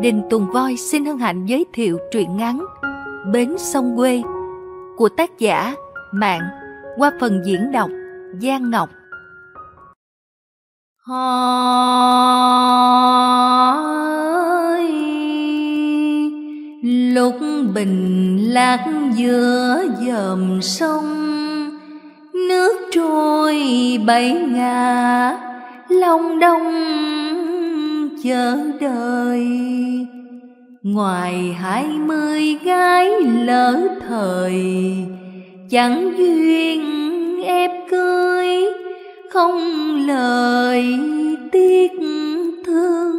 Đình Tùng Voi xin hân hạnh giới thiệu truyện ngắn Bến sông quê của tác giả Mạng, qua phần diễn đọc Giang Ngọc. Hỏi lúc bình lạc giữa dòm sông, nước trôi bảy ngả long đông chờ đợi. Ngoài hai mươi gái lỡ thời, chẳng duyên ép cưới, không lời tiếc thương.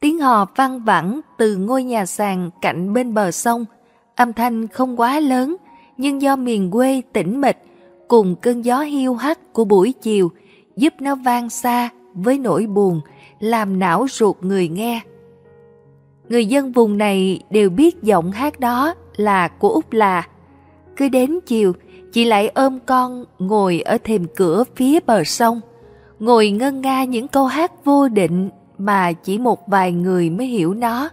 Tiếng hò vang vẳng từ ngôi nhà sàn cạnh bên bờ sông. Âm thanh không quá lớn, nhưng do miền quê tĩnh mịch cùng cơn gió hiu hắt của buổi chiều giúp nó vang xa với nỗi buồn làm não ruột người nghe. Người dân vùng này đều biết giọng hát đó là của út là. Cứ đến chiều, chị lại ôm con ngồi ở thềm cửa phía bờ sông, ngồi ngân nga những câu hát vô định mà chỉ một vài người mới hiểu nó.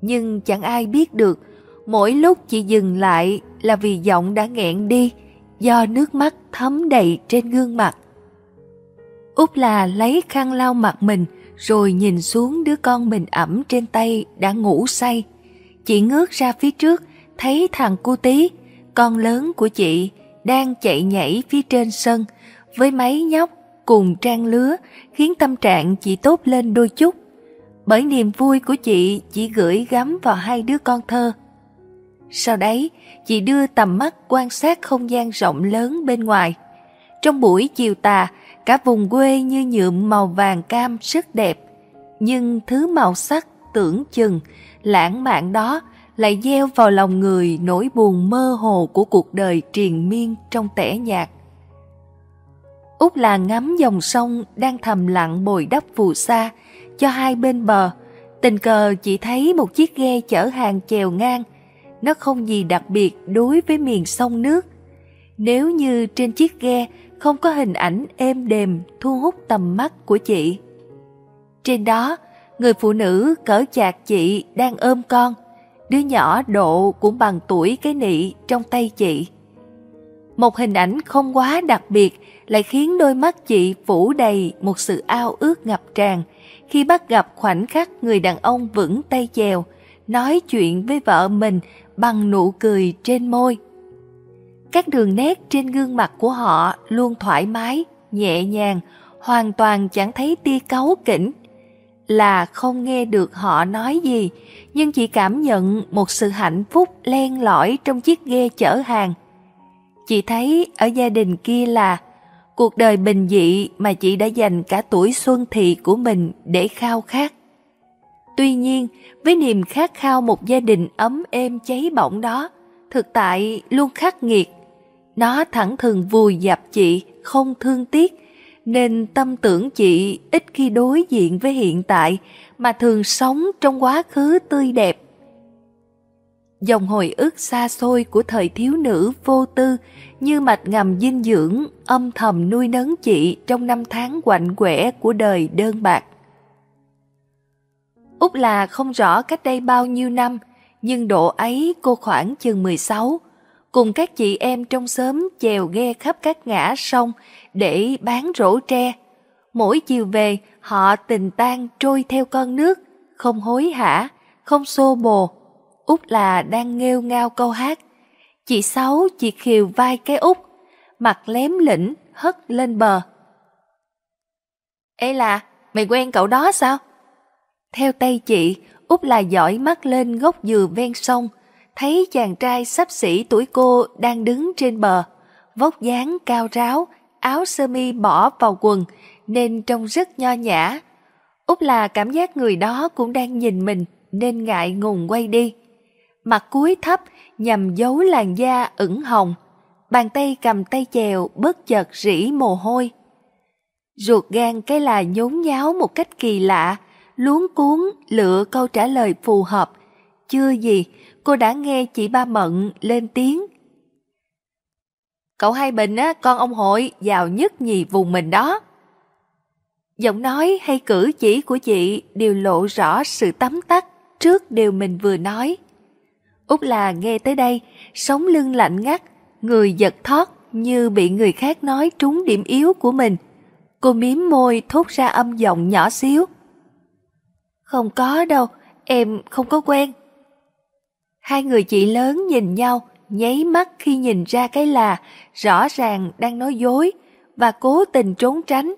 Nhưng chẳng ai biết được, mỗi lúc chị dừng lại là vì giọng đã nghẹn đi, do nước mắt thấm đầy trên gương mặt. Út là lấy khăn lau mặt mình rồi nhìn xuống đứa con mình ẩm trên tay đã ngủ say. Chị ngước ra phía trước thấy thằng cu tí, con lớn của chị, đang chạy nhảy phía trên sân với mấy nhóc cùng trang lứa khiến tâm trạng chị tốt lên đôi chút. Bởi niềm vui của chị chỉ gửi gắm vào hai đứa con thơ. Sau đấy, chị đưa tầm mắt quan sát không gian rộng lớn bên ngoài. Trong buổi chiều tà, cả vùng quê như nhuộm màu vàng cam rất đẹp. Nhưng thứ màu sắc tưởng chừng, lãng mạn đó lại gieo vào lòng người nỗi buồn mơ hồ của cuộc đời triền miên trong tẻ nhạt. Út là ngắm dòng sông đang thầm lặng bồi đắp phù sa cho hai bên bờ. Tình cờ chị thấy một chiếc ghe chở hàng chèo ngang. Nó không gì đặc biệt đối với miền sông nước. Nếu như trên chiếc ghe không có hình ảnh êm đềm thu hút tầm mắt của chị. Trên đó, người phụ nữ cỡ chạc chị đang ôm con, đứa nhỏ độ cũng bằng tuổi cái nị trong tay chị. Một hình ảnh không quá đặc biệt lại khiến đôi mắt chị phủ đầy một sự ao ước ngập tràn khi bắt gặp khoảnh khắc người đàn ông vững tay chèo, nói chuyện với vợ mình bằng nụ cười trên môi. Các đường nét trên gương mặt của họ luôn thoải mái, nhẹ nhàng, hoàn toàn chẳng thấy tia cáu kỉnh. Là không nghe được họ nói gì, nhưng chỉ cảm nhận một sự hạnh phúc len lỏi trong chiếc ghe chở hàng. Chị thấy ở gia đình kia là cuộc đời bình dị mà chị đã dành cả tuổi xuân thị của mình để khao khát. Tuy nhiên, với niềm khát khao một gia đình ấm êm cháy bỏng đó, thực tại luôn khắc nghiệt nó thẳng thừng vùi dập chị, không thương tiếc, nên tâm tưởng chị ít khi đối diện với hiện tại mà thường sống trong quá khứ tươi đẹp. Dòng hồi ức xa xôi của thời thiếu nữ vô tư như mạch ngầm dinh dưỡng âm thầm nuôi nấng chị trong năm tháng quạnh quẻ của đời đơn bạc. Úc là không rõ cách đây bao nhiêu năm, nhưng độ ấy cô khoảng chừng 16, cùng các chị em trong xóm chèo ghe khắp các ngã sông để bán rổ tre. Mỗi chiều về, họ tình tan trôi theo con nước, không hối hả, không xô bồ. Út là đang nghêu ngao câu hát. Chị Sáu chị khiều vai cái út, mặt lém lĩnh hất lên bờ. Ê là, mày quen cậu đó sao? Theo tay chị, Út là giỏi mắt lên gốc dừa ven sông, thấy chàng trai sắp xỉ tuổi cô đang đứng trên bờ, vóc dáng cao ráo, áo sơ mi bỏ vào quần nên trông rất nho nhã. Út là cảm giác người đó cũng đang nhìn mình nên ngại ngùng quay đi. Mặt cúi thấp nhằm giấu làn da ửng hồng, bàn tay cầm tay chèo bất chợt rỉ mồ hôi. Ruột gan cái là nhốn nháo một cách kỳ lạ, luống cuốn lựa câu trả lời phù hợp. Chưa gì, cô đã nghe chị ba Mận lên tiếng. Cậu Hai Bình á, con ông hội giàu nhất nhì vùng mình đó. Giọng nói hay cử chỉ của chị đều lộ rõ sự tấm tắt trước điều mình vừa nói. Út là nghe tới đây, sống lưng lạnh ngắt, người giật thót như bị người khác nói trúng điểm yếu của mình. Cô miếm môi thốt ra âm giọng nhỏ xíu. Không có đâu, em không có quen. Hai người chị lớn nhìn nhau, nháy mắt khi nhìn ra cái là rõ ràng đang nói dối và cố tình trốn tránh,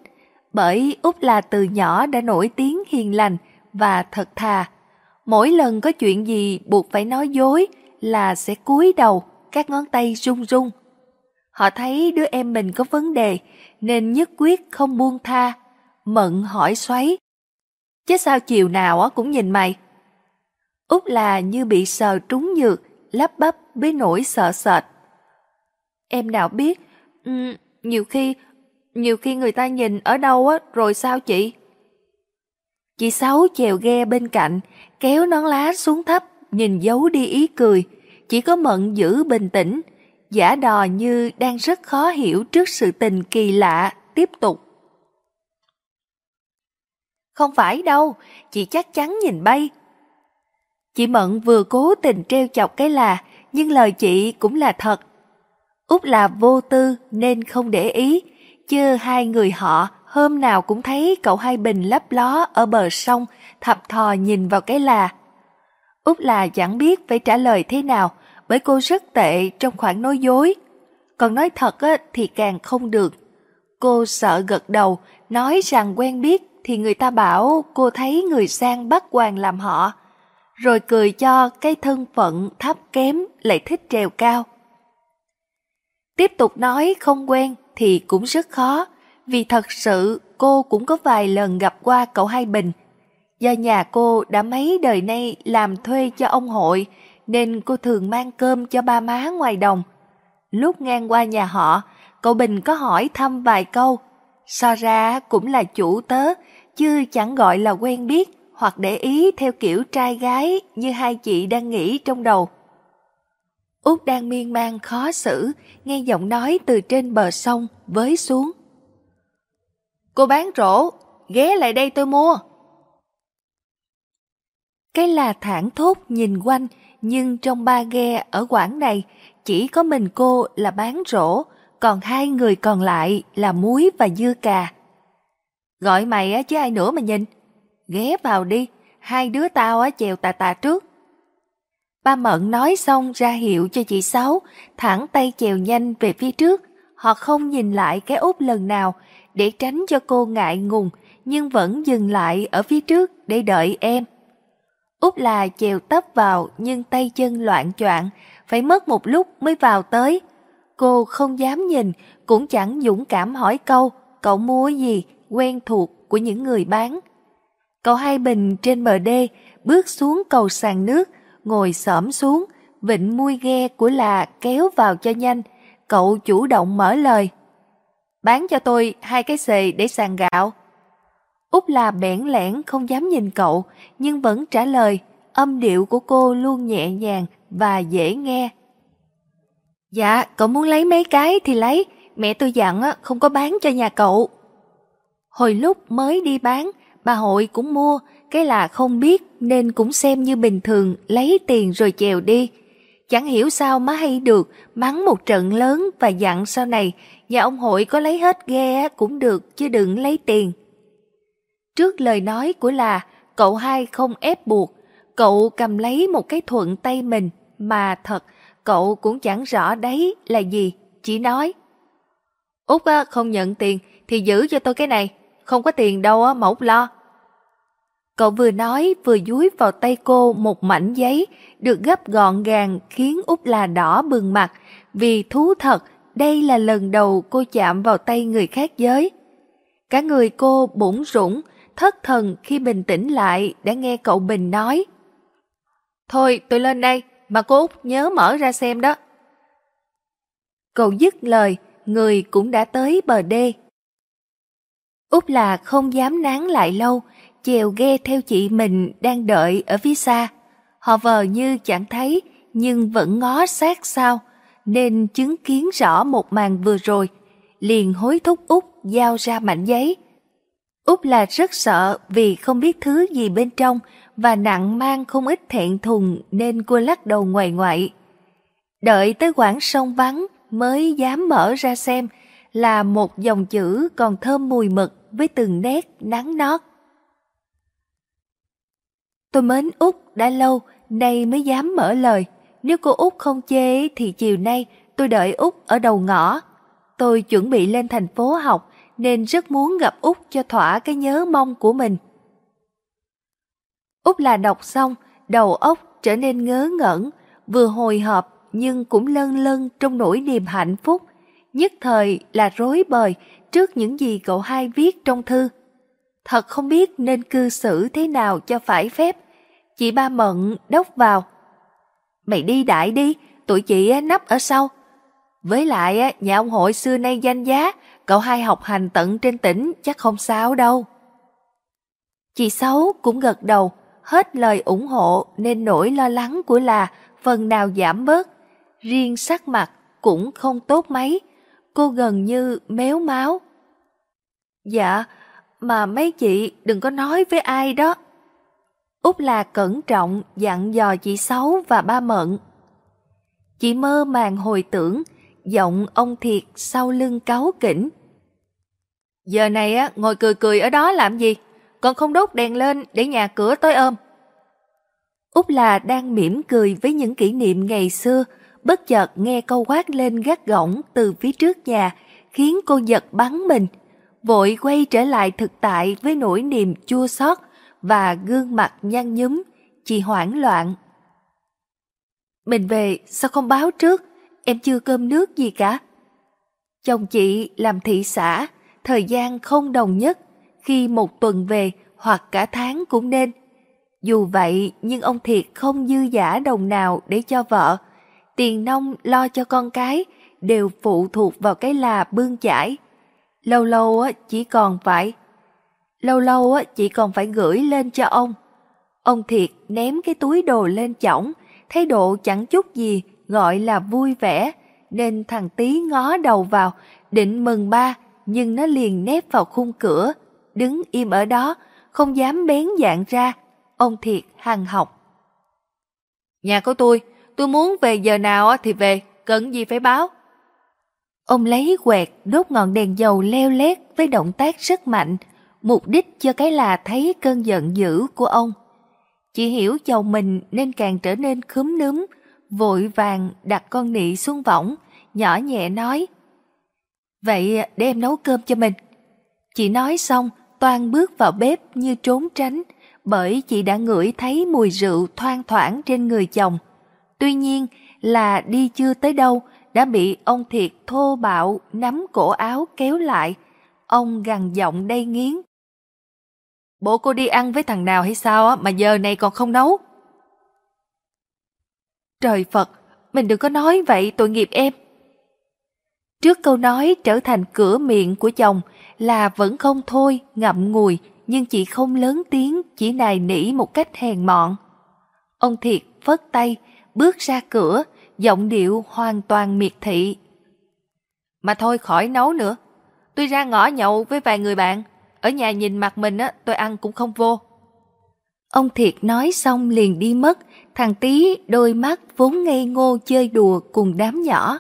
bởi Út là từ nhỏ đã nổi tiếng hiền lành và thật thà. Mỗi lần có chuyện gì buộc phải nói dối là sẽ cúi đầu, các ngón tay run run. Họ thấy đứa em mình có vấn đề nên nhất quyết không buông tha. Mận hỏi xoáy. Chứ sao chiều nào cũng nhìn mày? Út là như bị sờ trúng nhược, lắp bắp với nỗi sợ sệt. Em nào biết, um, nhiều khi, nhiều khi người ta nhìn ở đâu á, rồi sao chị? Chị Sáu chèo ghe bên cạnh, kéo nón lá xuống thấp, nhìn giấu đi ý cười. Chỉ có Mận giữ bình tĩnh, giả đò như đang rất khó hiểu trước sự tình kỳ lạ, tiếp tục. Không phải đâu, chị chắc chắn nhìn bay. Chị Mận vừa cố tình treo chọc cái là, nhưng lời chị cũng là thật. Út là vô tư nên không để ý, chứ hai người họ hôm nào cũng thấy cậu hai bình lấp ló ở bờ sông, thập thò nhìn vào cái là. Út là chẳng biết phải trả lời thế nào, bởi cô rất tệ trong khoản nói dối. Còn nói thật thì càng không được. Cô sợ gật đầu, nói rằng quen biết thì người ta bảo cô thấy người sang bắt hoàng làm họ. Rồi cười cho cái thân phận thấp kém lại thích trèo cao. Tiếp tục nói không quen thì cũng rất khó, vì thật sự cô cũng có vài lần gặp qua cậu Hai Bình. Do nhà cô đã mấy đời nay làm thuê cho ông hội, nên cô thường mang cơm cho ba má ngoài đồng. Lúc ngang qua nhà họ, cậu Bình có hỏi thăm vài câu. So ra cũng là chủ tớ, chứ chẳng gọi là quen biết hoặc để ý theo kiểu trai gái như hai chị đang nghĩ trong đầu. Út đang miên man khó xử, nghe giọng nói từ trên bờ sông với xuống. Cô bán rổ, ghé lại đây tôi mua. Cái là thản thốt nhìn quanh, nhưng trong ba ghe ở quảng này chỉ có mình cô là bán rổ, còn hai người còn lại là muối và dưa cà. Gọi mày á chứ ai nữa mà nhìn. Ghé vào đi, hai đứa tao á chèo tà tà trước. Ba Mận nói xong ra hiệu cho chị Sáu, thẳng tay chèo nhanh về phía trước. Họ không nhìn lại cái út lần nào để tránh cho cô ngại ngùng, nhưng vẫn dừng lại ở phía trước để đợi em. Út là chèo tấp vào nhưng tay chân loạn choạng, phải mất một lúc mới vào tới. Cô không dám nhìn, cũng chẳng dũng cảm hỏi câu, cậu mua gì, quen thuộc của những người bán. Cậu hai bình trên bờ đê, bước xuống cầu sàn nước, ngồi xổm xuống, vịnh mui ghe của là kéo vào cho nhanh. Cậu chủ động mở lời. Bán cho tôi hai cái xề để sàn gạo. Úc là bẽn lẽn không dám nhìn cậu, nhưng vẫn trả lời, âm điệu của cô luôn nhẹ nhàng và dễ nghe. Dạ, cậu muốn lấy mấy cái thì lấy, mẹ tôi dặn không có bán cho nhà cậu. Hồi lúc mới đi bán, bà hội cũng mua, cái là không biết nên cũng xem như bình thường lấy tiền rồi chèo đi. Chẳng hiểu sao má hay được, mắng một trận lớn và dặn sau này nhà ông hội có lấy hết ghe cũng được chứ đừng lấy tiền. Trước lời nói của là cậu hai không ép buộc, cậu cầm lấy một cái thuận tay mình mà thật cậu cũng chẳng rõ đấy là gì, chỉ nói. Út không nhận tiền thì giữ cho tôi cái này, không có tiền đâu á, mẫu lo. Cậu vừa nói vừa dúi vào tay cô một mảnh giấy được gấp gọn gàng khiến Út là đỏ bừng mặt vì thú thật đây là lần đầu cô chạm vào tay người khác giới. Cả người cô bủng rủng, thất thần khi bình tĩnh lại đã nghe cậu Bình nói. Thôi tôi lên đây, mà cô Út nhớ mở ra xem đó. Cậu dứt lời, người cũng đã tới bờ đê. Út là không dám nán lại lâu, chèo ghe theo chị mình đang đợi ở phía xa. Họ vờ như chẳng thấy, nhưng vẫn ngó sát sao, nên chứng kiến rõ một màn vừa rồi, liền hối thúc Út giao ra mảnh giấy. Út là rất sợ vì không biết thứ gì bên trong và nặng mang không ít thẹn thùng nên cô lắc đầu ngoài ngoại. Đợi tới quãng sông vắng mới dám mở ra xem là một dòng chữ còn thơm mùi mực với từng nét nắng nót. Tôi mến Út đã lâu, nay mới dám mở lời. Nếu cô Út không chê thì chiều nay tôi đợi Út ở đầu ngõ. Tôi chuẩn bị lên thành phố học nên rất muốn gặp Út cho thỏa cái nhớ mong của mình. Út là đọc xong, đầu óc trở nên ngớ ngẩn, vừa hồi hộp nhưng cũng lân lân trong nỗi niềm hạnh phúc, nhất thời là rối bời trước những gì cậu hai viết trong thư. Thật không biết nên cư xử thế nào cho phải phép. Chị ba mận đốc vào. Mày đi đại đi, tụi chị nấp ở sau. Với lại nhà ông hội xưa nay danh giá, cậu hai học hành tận trên tỉnh chắc không sao đâu. Chị Sáu cũng gật đầu, hết lời ủng hộ nên nỗi lo lắng của là phần nào giảm bớt. Riêng sắc mặt cũng không tốt mấy, cô gần như méo máu. Dạ, mà mấy chị đừng có nói với ai đó. Út là cẩn trọng dặn dò chị Sáu và ba Mận. Chị mơ màng hồi tưởng, giọng ông Thiệt sau lưng cáu kỉnh. Giờ này á, ngồi cười cười ở đó làm gì? Còn không đốt đèn lên để nhà cửa tối ôm. Út là đang mỉm cười với những kỷ niệm ngày xưa, bất chợt nghe câu quát lên gác gỏng từ phía trước nhà, khiến cô giật bắn mình. Vội quay trở lại thực tại với nỗi niềm chua xót và gương mặt nhăn nhúm, chị hoảng loạn. Mình về sao không báo trước, em chưa cơm nước gì cả. Chồng chị làm thị xã, thời gian không đồng nhất, khi một tuần về hoặc cả tháng cũng nên. Dù vậy nhưng ông Thiệt không dư giả đồng nào để cho vợ. Tiền nông lo cho con cái đều phụ thuộc vào cái là bươn chải. Lâu lâu chỉ còn phải lâu lâu chỉ còn phải gửi lên cho ông. Ông Thiệt ném cái túi đồ lên chõng, thái độ chẳng chút gì gọi là vui vẻ, nên thằng tí ngó đầu vào, định mừng ba, nhưng nó liền nép vào khung cửa, đứng im ở đó, không dám bén dạng ra, Ông Thiệt hằng học. Nhà của tôi, tôi muốn về giờ nào thì về, cần gì phải báo. Ông lấy quẹt đốt ngọn đèn dầu leo lét với động tác rất mạnh, mục đích cho cái là thấy cơn giận dữ của ông. chị hiểu chồng mình nên càng trở nên khúm núm, vội vàng đặt con nị xuống võng, nhỏ nhẹ nói. Vậy để em nấu cơm cho mình. Chị nói xong, Toan bước vào bếp như trốn tránh, bởi chị đã ngửi thấy mùi rượu thoang thoảng trên người chồng. Tuy nhiên là đi chưa tới đâu đã bị ông Thiệt thô bạo nắm cổ áo kéo lại. Ông gằn giọng đầy nghiến. Bộ cô đi ăn với thằng nào hay sao mà giờ này còn không nấu? Trời Phật, mình đừng có nói vậy tội nghiệp em. Trước câu nói trở thành cửa miệng của chồng là vẫn không thôi ngậm ngùi nhưng chị không lớn tiếng, chỉ nài nỉ một cách hèn mọn. Ông Thiệt phất tay, bước ra cửa, giọng điệu hoàn toàn miệt thị. Mà thôi khỏi nấu nữa, tôi ra ngõ nhậu với vài người bạn, ở nhà nhìn mặt mình á, tôi ăn cũng không vô. Ông Thiệt nói xong liền đi mất, thằng Tý đôi mắt vốn ngây ngô chơi đùa cùng đám nhỏ.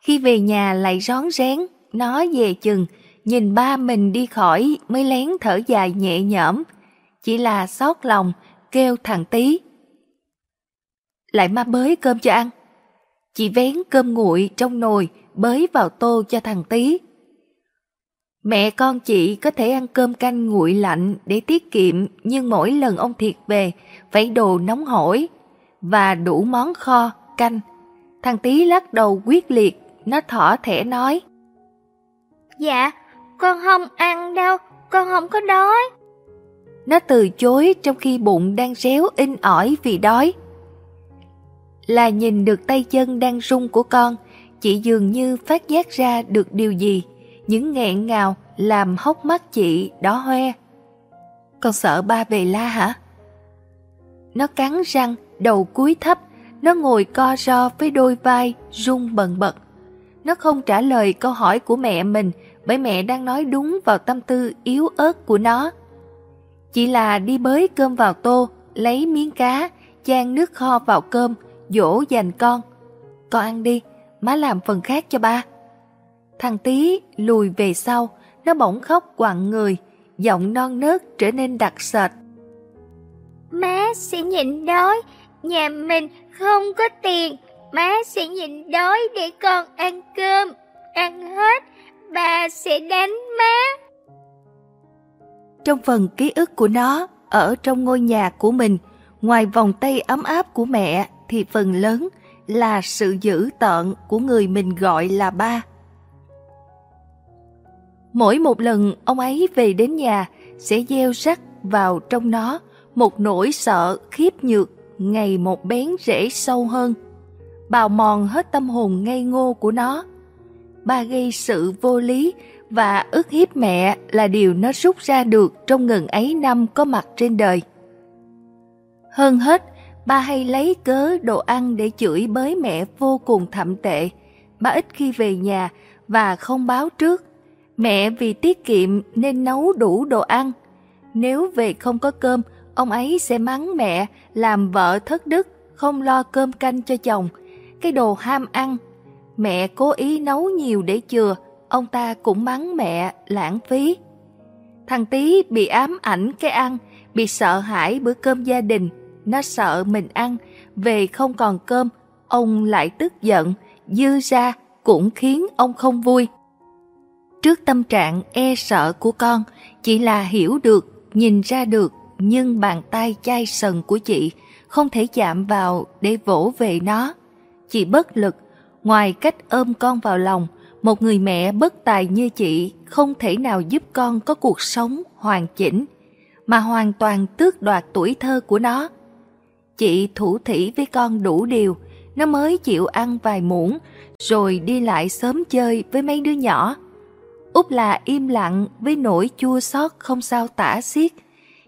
Khi về nhà lại rón rén, nó về chừng, nhìn ba mình đi khỏi mới lén thở dài nhẹ nhõm, chỉ là xót lòng kêu thằng tí. Lại ma bới cơm cho ăn. Chị vén cơm nguội trong nồi bới vào tô cho thằng tí. Mẹ con chị có thể ăn cơm canh nguội lạnh để tiết kiệm nhưng mỗi lần ông Thiệt về phải đồ nóng hổi và đủ món kho, canh. Thằng tí lắc đầu quyết liệt, nó thỏ thẻ nói. Dạ, con không ăn đâu, con không có đói. Nó từ chối trong khi bụng đang réo in ỏi vì đói. Là nhìn được tay chân đang rung của con, chị dường như phát giác ra được điều gì, những nghẹn ngào làm hốc mắt chị đỏ hoe. Con sợ ba về la hả? Nó cắn răng, đầu cúi thấp, nó ngồi co ro với đôi vai rung bần bật. Nó không trả lời câu hỏi của mẹ mình bởi mẹ đang nói đúng vào tâm tư yếu ớt của nó. Chỉ là đi bới cơm vào tô, lấy miếng cá, chan nước kho vào cơm, dỗ dành con. Con ăn đi, má làm phần khác cho ba. Thằng tí lùi về sau, nó bỗng khóc quặn người, giọng non nớt trở nên đặc sệt. Má sẽ nhịn đói, nhà mình không có tiền, má sẽ nhịn đói để con ăn cơm, ăn hết, bà sẽ đánh má. Trong phần ký ức của nó, ở trong ngôi nhà của mình, ngoài vòng tay ấm áp của mẹ thì phần lớn là sự dữ tợn của người mình gọi là ba. Mỗi một lần ông ấy về đến nhà sẽ gieo rắc vào trong nó một nỗi sợ khiếp nhược ngày một bén rễ sâu hơn, bào mòn hết tâm hồn ngây ngô của nó. Ba gây sự vô lý và ức hiếp mẹ là điều nó rút ra được trong ngần ấy năm có mặt trên đời. Hơn hết, ba hay lấy cớ đồ ăn để chửi bới mẹ vô cùng thậm tệ. Ba ít khi về nhà và không báo trước. Mẹ vì tiết kiệm nên nấu đủ đồ ăn. Nếu về không có cơm, ông ấy sẽ mắng mẹ làm vợ thất đức, không lo cơm canh cho chồng. Cái đồ ham ăn. Mẹ cố ý nấu nhiều để chừa, ông ta cũng mắng mẹ lãng phí. Thằng Tý bị ám ảnh cái ăn, bị sợ hãi bữa cơm gia đình, nó sợ mình ăn, về không còn cơm, ông lại tức giận, dư ra cũng khiến ông không vui. Trước tâm trạng e sợ của con, chỉ là hiểu được, nhìn ra được, nhưng bàn tay chai sần của chị không thể chạm vào để vỗ về nó. Chị bất lực, ngoài cách ôm con vào lòng, một người mẹ bất tài như chị không thể nào giúp con có cuộc sống hoàn chỉnh, mà hoàn toàn tước đoạt tuổi thơ của nó. Chị thủ thỉ với con đủ điều, nó mới chịu ăn vài muỗng, rồi đi lại sớm chơi với mấy đứa nhỏ. Út là im lặng với nỗi chua xót không sao tả xiết,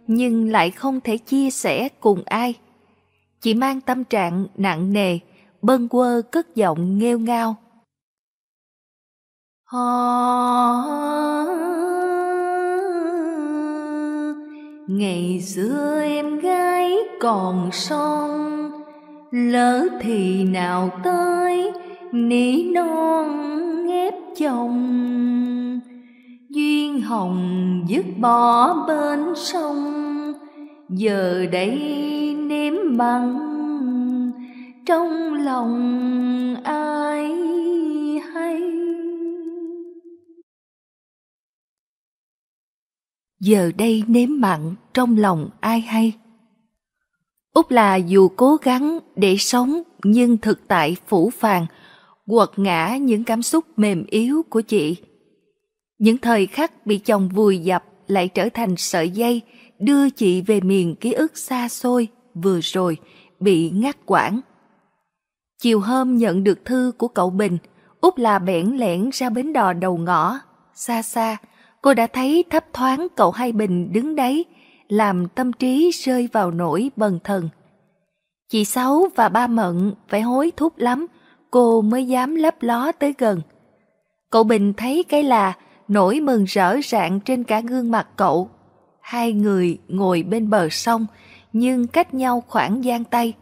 nhưng lại không thể chia sẻ cùng ai. Chị mang tâm trạng nặng nề, bâng quơ cất giọng nghêu ngao. Ngày xưa em gái còn son, Lỡ thì nào tới, nỉ non ghép chồng. Duyên hồng dứt bỏ bên sông, Giờ đây nếm bằng. Trong lòng ai hay? Giờ đây nếm mặn trong lòng ai hay. Úc là dù cố gắng để sống nhưng thực tại phủ phàng, quật ngã những cảm xúc mềm yếu của chị. Những thời khắc bị chồng vùi dập lại trở thành sợi dây đưa chị về miền ký ức xa xôi vừa rồi bị ngắt quãng. Chiều hôm nhận được thư của cậu Bình, Úc là bẽn lẽn ra bến đò đầu ngõ, xa xa, cô đã thấy thấp thoáng cậu Hai Bình đứng đấy, làm tâm trí rơi vào nỗi bần thần. Chị Sáu và ba Mận phải hối thúc lắm, cô mới dám lấp ló tới gần. Cậu Bình thấy cái là nỗi mừng rỡ rạng trên cả gương mặt cậu. Hai người ngồi bên bờ sông, nhưng cách nhau khoảng gian tay.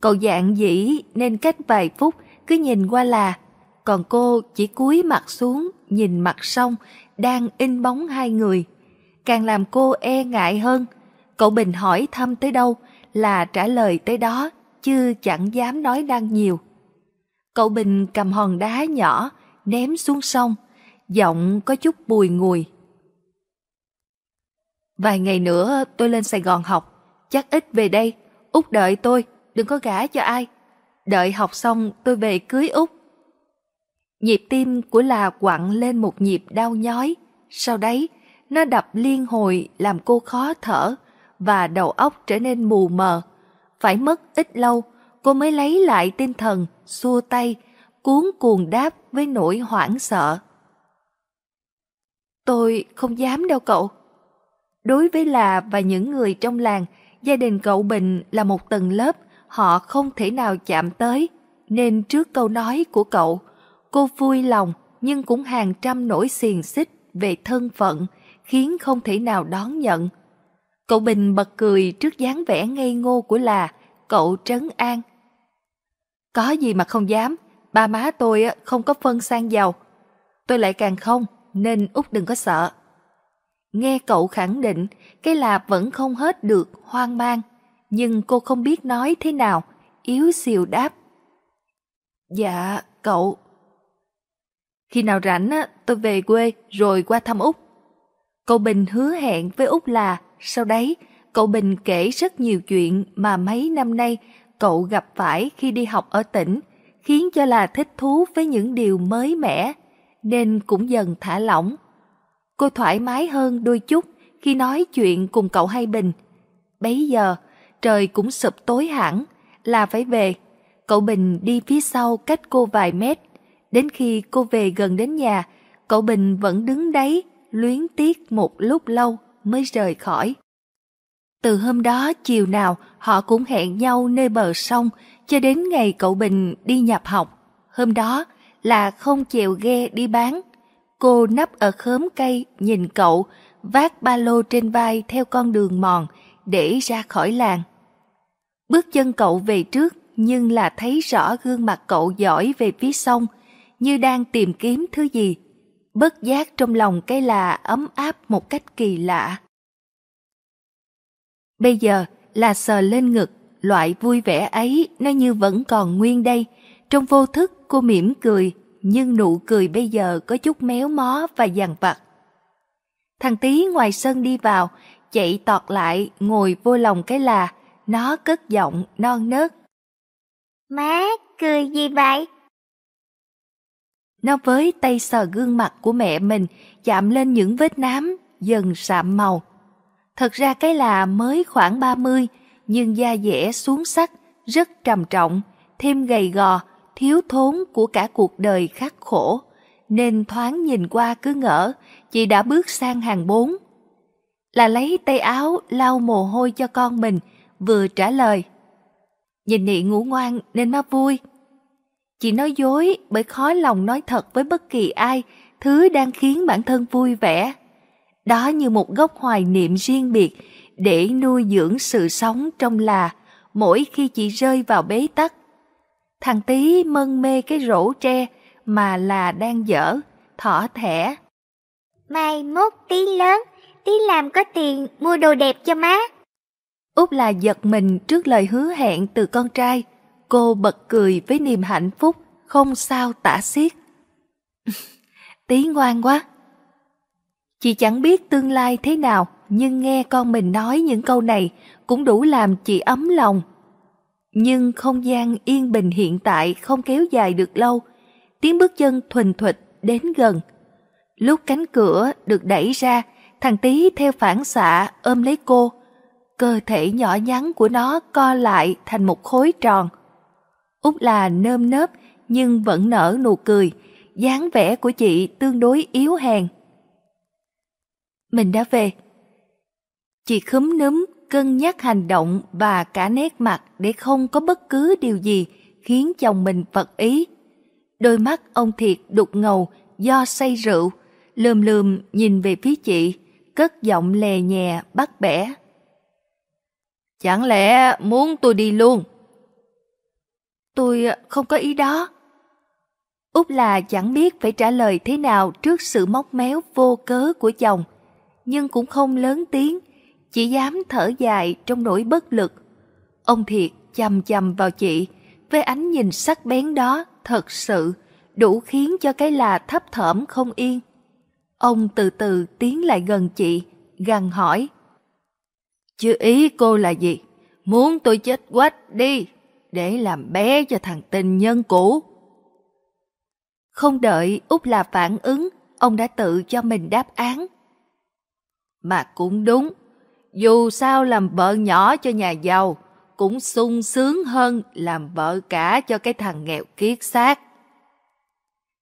Cậu dạng dĩ nên cách vài phút cứ nhìn qua là, còn cô chỉ cúi mặt xuống nhìn mặt sông đang in bóng hai người. Càng làm cô e ngại hơn, cậu Bình hỏi thăm tới đâu là trả lời tới đó, chứ chẳng dám nói đang nhiều. Cậu Bình cầm hòn đá nhỏ, ném xuống sông, giọng có chút bùi ngùi. Vài ngày nữa tôi lên Sài Gòn học, chắc ít về đây, út đợi tôi, đừng có gả cho ai. Đợi học xong tôi về cưới út. Nhịp tim của là quặn lên một nhịp đau nhói, sau đấy nó đập liên hồi làm cô khó thở và đầu óc trở nên mù mờ. Phải mất ít lâu cô mới lấy lại tinh thần, xua tay, cuốn cuồng đáp với nỗi hoảng sợ. Tôi không dám đâu cậu. Đối với là và những người trong làng, gia đình cậu Bình là một tầng lớp họ không thể nào chạm tới, nên trước câu nói của cậu, cô vui lòng nhưng cũng hàng trăm nỗi xiềng xích về thân phận, khiến không thể nào đón nhận. Cậu Bình bật cười trước dáng vẻ ngây ngô của là, cậu trấn an. Có gì mà không dám, ba má tôi không có phân sang giàu. Tôi lại càng không, nên út đừng có sợ. Nghe cậu khẳng định, cái là vẫn không hết được hoang mang, nhưng cô không biết nói thế nào, yếu xìu đáp. Dạ, cậu. Khi nào rảnh á, tôi về quê rồi qua thăm Úc. Cậu Bình hứa hẹn với Úc là sau đấy cậu Bình kể rất nhiều chuyện mà mấy năm nay cậu gặp phải khi đi học ở tỉnh, khiến cho là thích thú với những điều mới mẻ, nên cũng dần thả lỏng. Cô thoải mái hơn đôi chút khi nói chuyện cùng cậu Hai Bình. Bấy giờ, trời cũng sụp tối hẳn, là phải về. Cậu Bình đi phía sau cách cô vài mét. Đến khi cô về gần đến nhà, cậu Bình vẫn đứng đấy, luyến tiếc một lúc lâu mới rời khỏi. Từ hôm đó chiều nào họ cũng hẹn nhau nơi bờ sông cho đến ngày cậu Bình đi nhập học. Hôm đó là không chèo ghe đi bán. Cô nấp ở khóm cây nhìn cậu vác ba lô trên vai theo con đường mòn để ra khỏi làng. Bước chân cậu về trước nhưng là thấy rõ gương mặt cậu giỏi về phía sông như đang tìm kiếm thứ gì. Bất giác trong lòng cái là ấm áp một cách kỳ lạ. Bây giờ là sờ lên ngực, loại vui vẻ ấy nó như vẫn còn nguyên đây. Trong vô thức cô mỉm cười, nhưng nụ cười bây giờ có chút méo mó và dằn vặt. Thằng tí ngoài sân đi vào, chạy tọt lại ngồi vô lòng cái là, nó cất giọng non nớt. Má, cười gì vậy? Nó với tay sờ gương mặt của mẹ mình, chạm lên những vết nám, dần sạm màu. Thật ra cái là mới khoảng 30, nhưng da dẻ xuống sắc, rất trầm trọng, thêm gầy gò, thiếu thốn của cả cuộc đời khắc khổ, nên thoáng nhìn qua cứ ngỡ chị đã bước sang hàng bốn. Là lấy tay áo lau mồ hôi cho con mình, vừa trả lời. Nhìn nị ngủ ngoan nên má vui. Chị nói dối bởi khó lòng nói thật với bất kỳ ai thứ đang khiến bản thân vui vẻ. Đó như một gốc hoài niệm riêng biệt để nuôi dưỡng sự sống trong là mỗi khi chị rơi vào bế tắc. Thằng tí mân mê cái rổ tre mà là đang dở, thỏ thẻ. Mai mốt tí lớn, tí làm có tiền mua đồ đẹp cho má. Út là giật mình trước lời hứa hẹn từ con trai. Cô bật cười với niềm hạnh phúc, không sao tả xiết. tí ngoan quá. Chị chẳng biết tương lai thế nào, nhưng nghe con mình nói những câu này cũng đủ làm chị ấm lòng. Nhưng không gian yên bình hiện tại không kéo dài được lâu. Tiếng bước chân thuần thuịch đến gần. Lúc cánh cửa được đẩy ra, thằng tí theo phản xạ ôm lấy cô. Cơ thể nhỏ nhắn của nó co lại thành một khối tròn. Út là nơm nớp nhưng vẫn nở nụ cười, dáng vẻ của chị tương đối yếu hèn. Mình đã về. Chị khúm núm cân nhắc hành động và cả nét mặt để không có bất cứ điều gì khiến chồng mình phật ý. Đôi mắt ông Thiệt đục ngầu do say rượu, lườm lườm nhìn về phía chị, cất giọng lè nhẹ bắt bẻ. Chẳng lẽ muốn tôi đi luôn? Tôi ờ, không có ý đó. Út là chẳng biết phải trả lời thế nào trước sự móc méo vô cớ của chồng, nhưng cũng không lớn tiếng, chỉ dám thở dài trong nỗi bất lực. Ông Thiệt chầm chầm vào chị, với ánh nhìn sắc bén đó thật sự đủ khiến cho cái là thấp thởm không yên. Ông từ từ tiến lại gần chị, gằn hỏi. Chứ ý cô là gì? Muốn tôi chết quách đi, để làm bé cho thằng tình nhân cũ. Không đợi Út là phản ứng, ông đã tự cho mình đáp án. Mà cũng đúng, dù sao làm vợ nhỏ cho nhà giàu, cũng sung sướng hơn làm vợ cả cho cái thằng nghèo kiết xác.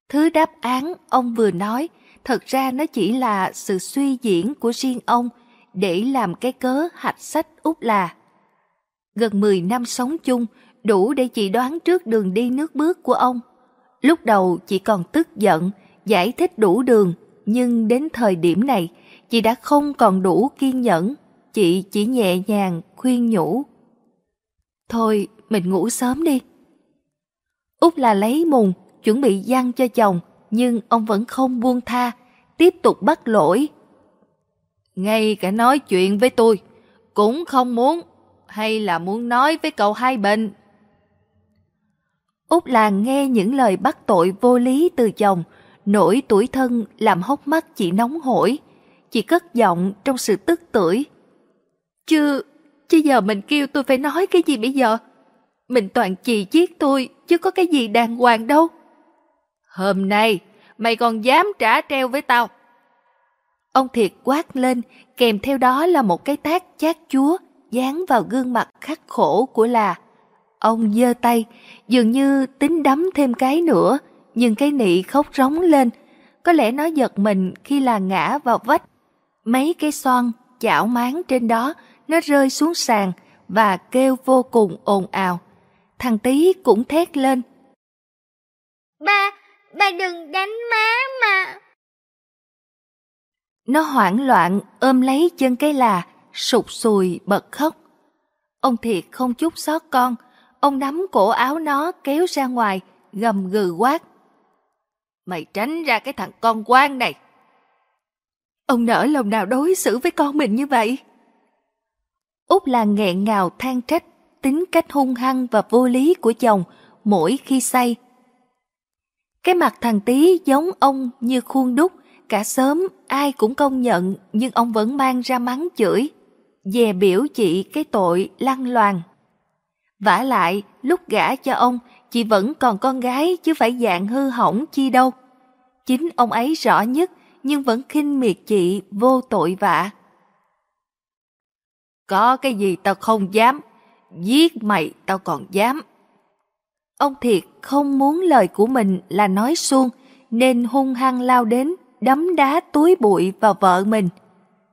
Thứ đáp án ông vừa nói, thật ra nó chỉ là sự suy diễn của riêng ông để làm cái cớ hạch sách út là. Gần 10 năm sống chung, đủ để chị đoán trước đường đi nước bước của ông. Lúc đầu chị còn tức giận, giải thích đủ đường, nhưng đến thời điểm này, chị đã không còn đủ kiên nhẫn. Chị chỉ nhẹ nhàng khuyên nhủ. Thôi, mình ngủ sớm đi. Út là lấy mùng, chuẩn bị giăng cho chồng, nhưng ông vẫn không buông tha, tiếp tục bắt lỗi. Ngay cả nói chuyện với tôi, cũng không muốn, hay là muốn nói với cậu hai bệnh. Út làng nghe những lời bắt tội vô lý từ chồng, nỗi tuổi thân làm hốc mắt chị nóng hổi. Chị cất giọng trong sự tức tưởi. Chứ, chứ giờ mình kêu tôi phải nói cái gì bây giờ? Mình toàn chì chiết tôi, chứ có cái gì đàng hoàng đâu. Hôm nay, mày còn dám trả treo với tao. Ông Thiệt quát lên, kèm theo đó là một cái tác chát chúa dán vào gương mặt khắc khổ của là. Ông giơ tay, dường như tính đấm thêm cái nữa, nhưng cái nị khóc rống lên. Có lẽ nó giật mình khi là ngã vào vách. Mấy cái son chảo máng trên đó, nó rơi xuống sàn và kêu vô cùng ồn ào. Thằng tí cũng thét lên. Ba, ba đừng đánh má mà. Nó hoảng loạn ôm lấy chân cái là, sụt sùi bật khóc. Ông Thiệt không chút xót con, ông nắm cổ áo nó kéo ra ngoài, gầm gừ quát. Mày tránh ra cái thằng con quan này. Ông nỡ lòng nào đối xử với con mình như vậy? Út là nghẹn ngào than trách tính cách hung hăng và vô lý của chồng mỗi khi say. Cái mặt thằng tí giống ông như khuôn đúc, cả sớm ai cũng công nhận nhưng ông vẫn mang ra mắng chửi, dè biểu chị cái tội lăng loàn vả lại, lúc gả cho ông, chị vẫn còn con gái chứ phải dạng hư hỏng chi đâu. Chính ông ấy rõ nhất nhưng vẫn khinh miệt chị vô tội vạ. Có cái gì tao không dám, giết mày tao còn dám. Ông Thiệt không muốn lời của mình là nói suông, nên hung hăng lao đến, đấm đá túi bụi vào vợ mình.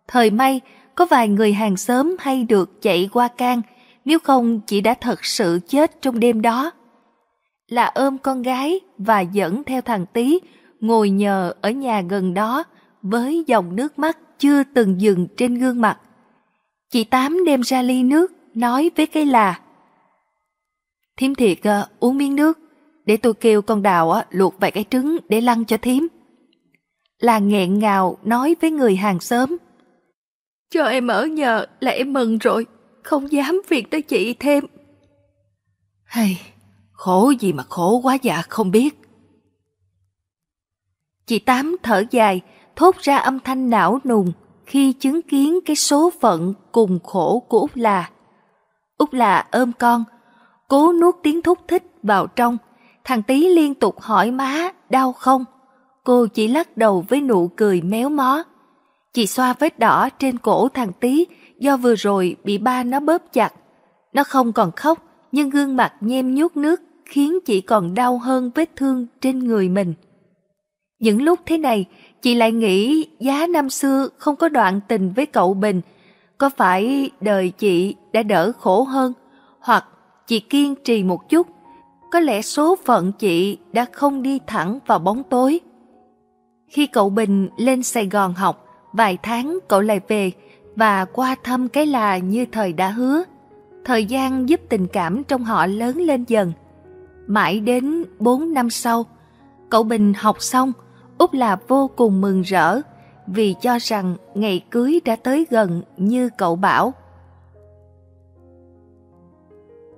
Thời may, có vài người hàng xóm hay được chạy qua can, nếu không chị đã thật sự chết trong đêm đó. Là ôm con gái và dẫn theo thằng tí ngồi nhờ ở nhà gần đó với dòng nước mắt chưa từng dừng trên gương mặt. Chị Tám đem ra ly nước, nói với cây là Thiếm thiệt uh, uống miếng nước, để tôi kêu con đào uh, luộc vài cái trứng để lăn cho thím. Là nghẹn ngào nói với người hàng xóm. Cho em ở nhờ là em mừng rồi, không dám việc tới chị thêm. Hay, khổ gì mà khổ quá dạ không biết. Chị Tám thở dài, thốt ra âm thanh não nùng khi chứng kiến cái số phận cùng khổ của Úc là. Úc là ôm con, cố nuốt tiếng thúc thích vào trong. Thằng tí liên tục hỏi má, đau không? Cô chỉ lắc đầu với nụ cười méo mó. Chị xoa vết đỏ trên cổ thằng tí do vừa rồi bị ba nó bóp chặt. Nó không còn khóc, nhưng gương mặt nhem nhút nước khiến chị còn đau hơn vết thương trên người mình. Những lúc thế này, chị lại nghĩ giá năm xưa không có đoạn tình với cậu Bình, có phải đời chị đã đỡ khổ hơn, hoặc chị kiên trì một chút, có lẽ số phận chị đã không đi thẳng vào bóng tối. Khi cậu Bình lên Sài Gòn học, vài tháng cậu lại về và qua thăm cái là như thời đã hứa. Thời gian giúp tình cảm trong họ lớn lên dần. Mãi đến 4 năm sau, cậu Bình học xong, Úc là vô cùng mừng rỡ vì cho rằng ngày cưới đã tới gần như cậu bảo.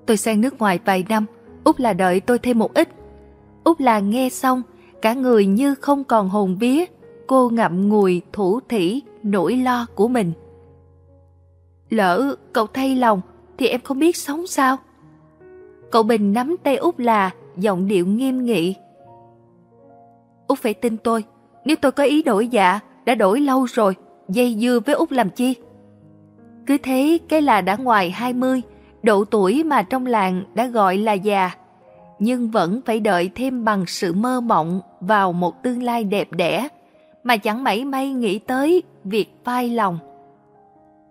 Tôi sang nước ngoài vài năm, Úc là đợi tôi thêm một ít. Úc là nghe xong, cả người như không còn hồn vía, cô ngậm ngùi thủ thỉ nỗi lo của mình. Lỡ cậu thay lòng thì em không biết sống sao? Cậu Bình nắm tay út là giọng điệu nghiêm nghị. Út phải tin tôi, nếu tôi có ý đổi dạ, đã đổi lâu rồi, dây dưa với Út làm chi? Cứ thế cái là đã ngoài 20, độ tuổi mà trong làng đã gọi là già, nhưng vẫn phải đợi thêm bằng sự mơ mộng vào một tương lai đẹp đẽ, mà chẳng mảy may nghĩ tới việc phai lòng.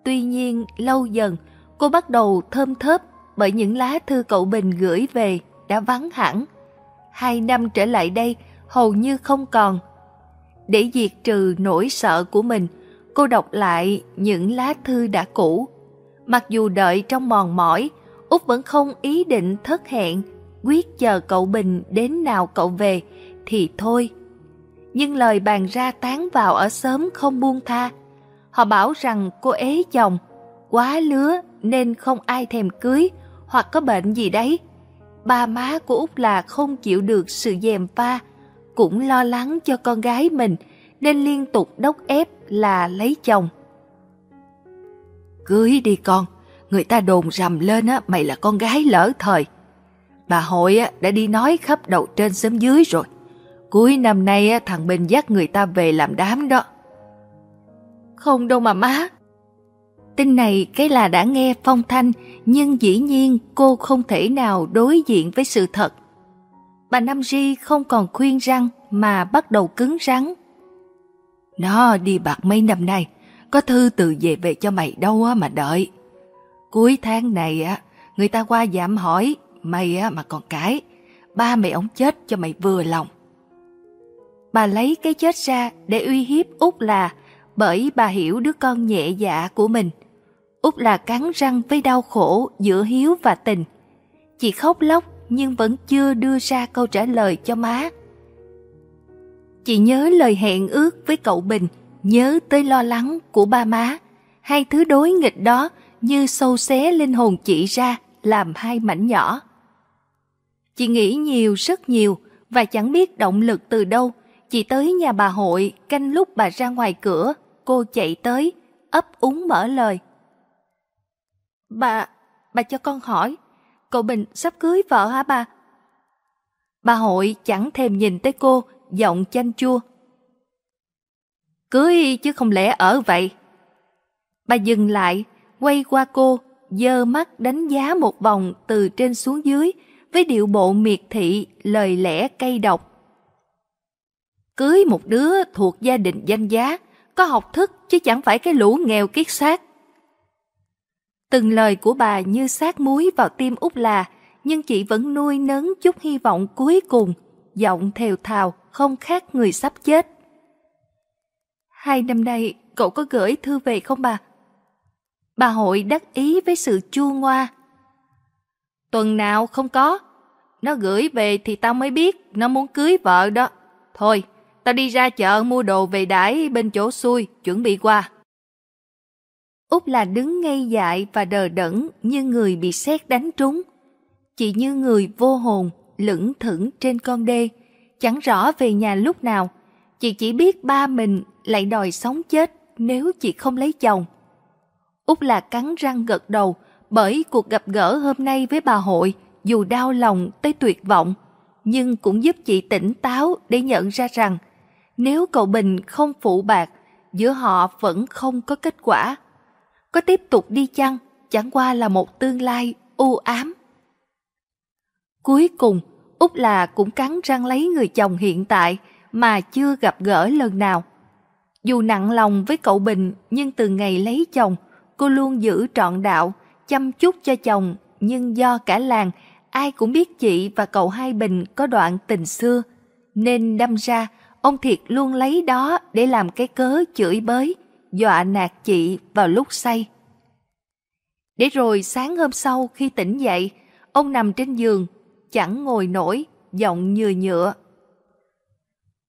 Tuy nhiên, lâu dần, cô bắt đầu thơm thớp bởi những lá thư cậu Bình gửi về đã vắng hẳn. Hai năm trở lại đây, hầu như không còn, để diệt trừ nỗi sợ của mình, cô đọc lại những lá thư đã cũ. Mặc dù đợi trong mòn mỏi, Út vẫn không ý định thất hẹn, quyết chờ cậu Bình đến nào cậu về thì thôi. Nhưng lời bàn ra tán vào ở sớm không buông tha. Họ bảo rằng cô ế chồng, quá lứa nên không ai thèm cưới hoặc có bệnh gì đấy. Ba má của Út là không chịu được sự dèm pha, cũng lo lắng cho con gái mình nên liên tục đốc ép là lấy chồng. Cưới đi con, người ta đồn rầm lên á mày là con gái lỡ thời. Bà hội á đã đi nói khắp đầu trên xóm dưới rồi. Cuối năm nay á, thằng Bình dắt người ta về làm đám đó. Không đâu mà má. Tin này cái là đã nghe phong thanh, nhưng dĩ nhiên cô không thể nào đối diện với sự thật. Bà Nam Ri không còn khuyên răng mà bắt đầu cứng rắn. Nó đi bạc mấy năm nay, có thư từ về về cho mày đâu mà đợi. Cuối tháng này á, người ta qua giảm hỏi, mày á mà còn cái, ba mày ổng chết cho mày vừa lòng. Bà lấy cái chết ra để uy hiếp Út là bởi bà hiểu đứa con nhẹ dạ của mình. Út là cắn răng với đau khổ giữa hiếu và tình. Chị khóc lóc nhưng vẫn chưa đưa ra câu trả lời cho má. Chị nhớ lời hẹn ước với cậu Bình, nhớ tới lo lắng của ba má. Hai thứ đối nghịch đó như sâu xé linh hồn chị ra, làm hai mảnh nhỏ. Chị nghĩ nhiều, rất nhiều, và chẳng biết động lực từ đâu. Chị tới nhà bà hội, canh lúc bà ra ngoài cửa, cô chạy tới, ấp úng mở lời. Bà, bà cho con hỏi, cậu Bình sắp cưới vợ hả bà? Bà hội chẳng thèm nhìn tới cô, giọng chanh chua. Cưới chứ không lẽ ở vậy. Bà dừng lại, quay qua cô, dơ mắt đánh giá một vòng từ trên xuống dưới với điệu bộ miệt thị, lời lẽ cay độc. Cưới một đứa thuộc gia đình danh giá, có học thức chứ chẳng phải cái lũ nghèo kiết xác. Từng lời của bà như sát muối vào tim út là, nhưng chị vẫn nuôi nấng chút hy vọng cuối cùng, giọng thều thào, không khác người sắp chết. Hai năm nay, cậu có gửi thư về không bà? Bà hội đắc ý với sự chua ngoa. Tuần nào không có. Nó gửi về thì tao mới biết nó muốn cưới vợ đó. Thôi, tao đi ra chợ mua đồ về đãi bên chỗ xuôi, chuẩn bị qua. Út là đứng ngây dại và đờ đẫn như người bị sét đánh trúng. chỉ như người vô hồn, lững thững trên con đê, chẳng rõ về nhà lúc nào. Chị chỉ biết ba mình lại đòi sống chết nếu chị không lấy chồng. Út là cắn răng gật đầu bởi cuộc gặp gỡ hôm nay với bà hội dù đau lòng tới tuyệt vọng, nhưng cũng giúp chị tỉnh táo để nhận ra rằng nếu cậu Bình không phụ bạc, giữa họ vẫn không có kết quả. Có tiếp tục đi chăng, chẳng qua là một tương lai u ám. Cuối cùng, Út là cũng cắn răng lấy người chồng hiện tại mà chưa gặp gỡ lần nào. Dù nặng lòng với cậu Bình nhưng từ ngày lấy chồng, cô luôn giữ trọn đạo, chăm chút cho chồng nhưng do cả làng ai cũng biết chị và cậu Hai Bình có đoạn tình xưa, nên đâm ra ông Thiệt luôn lấy đó để làm cái cớ chửi bới, dọa nạt chị vào lúc say. Để rồi sáng hôm sau khi tỉnh dậy, ông nằm trên giường, chẳng ngồi nổi, giọng nhừa nhựa.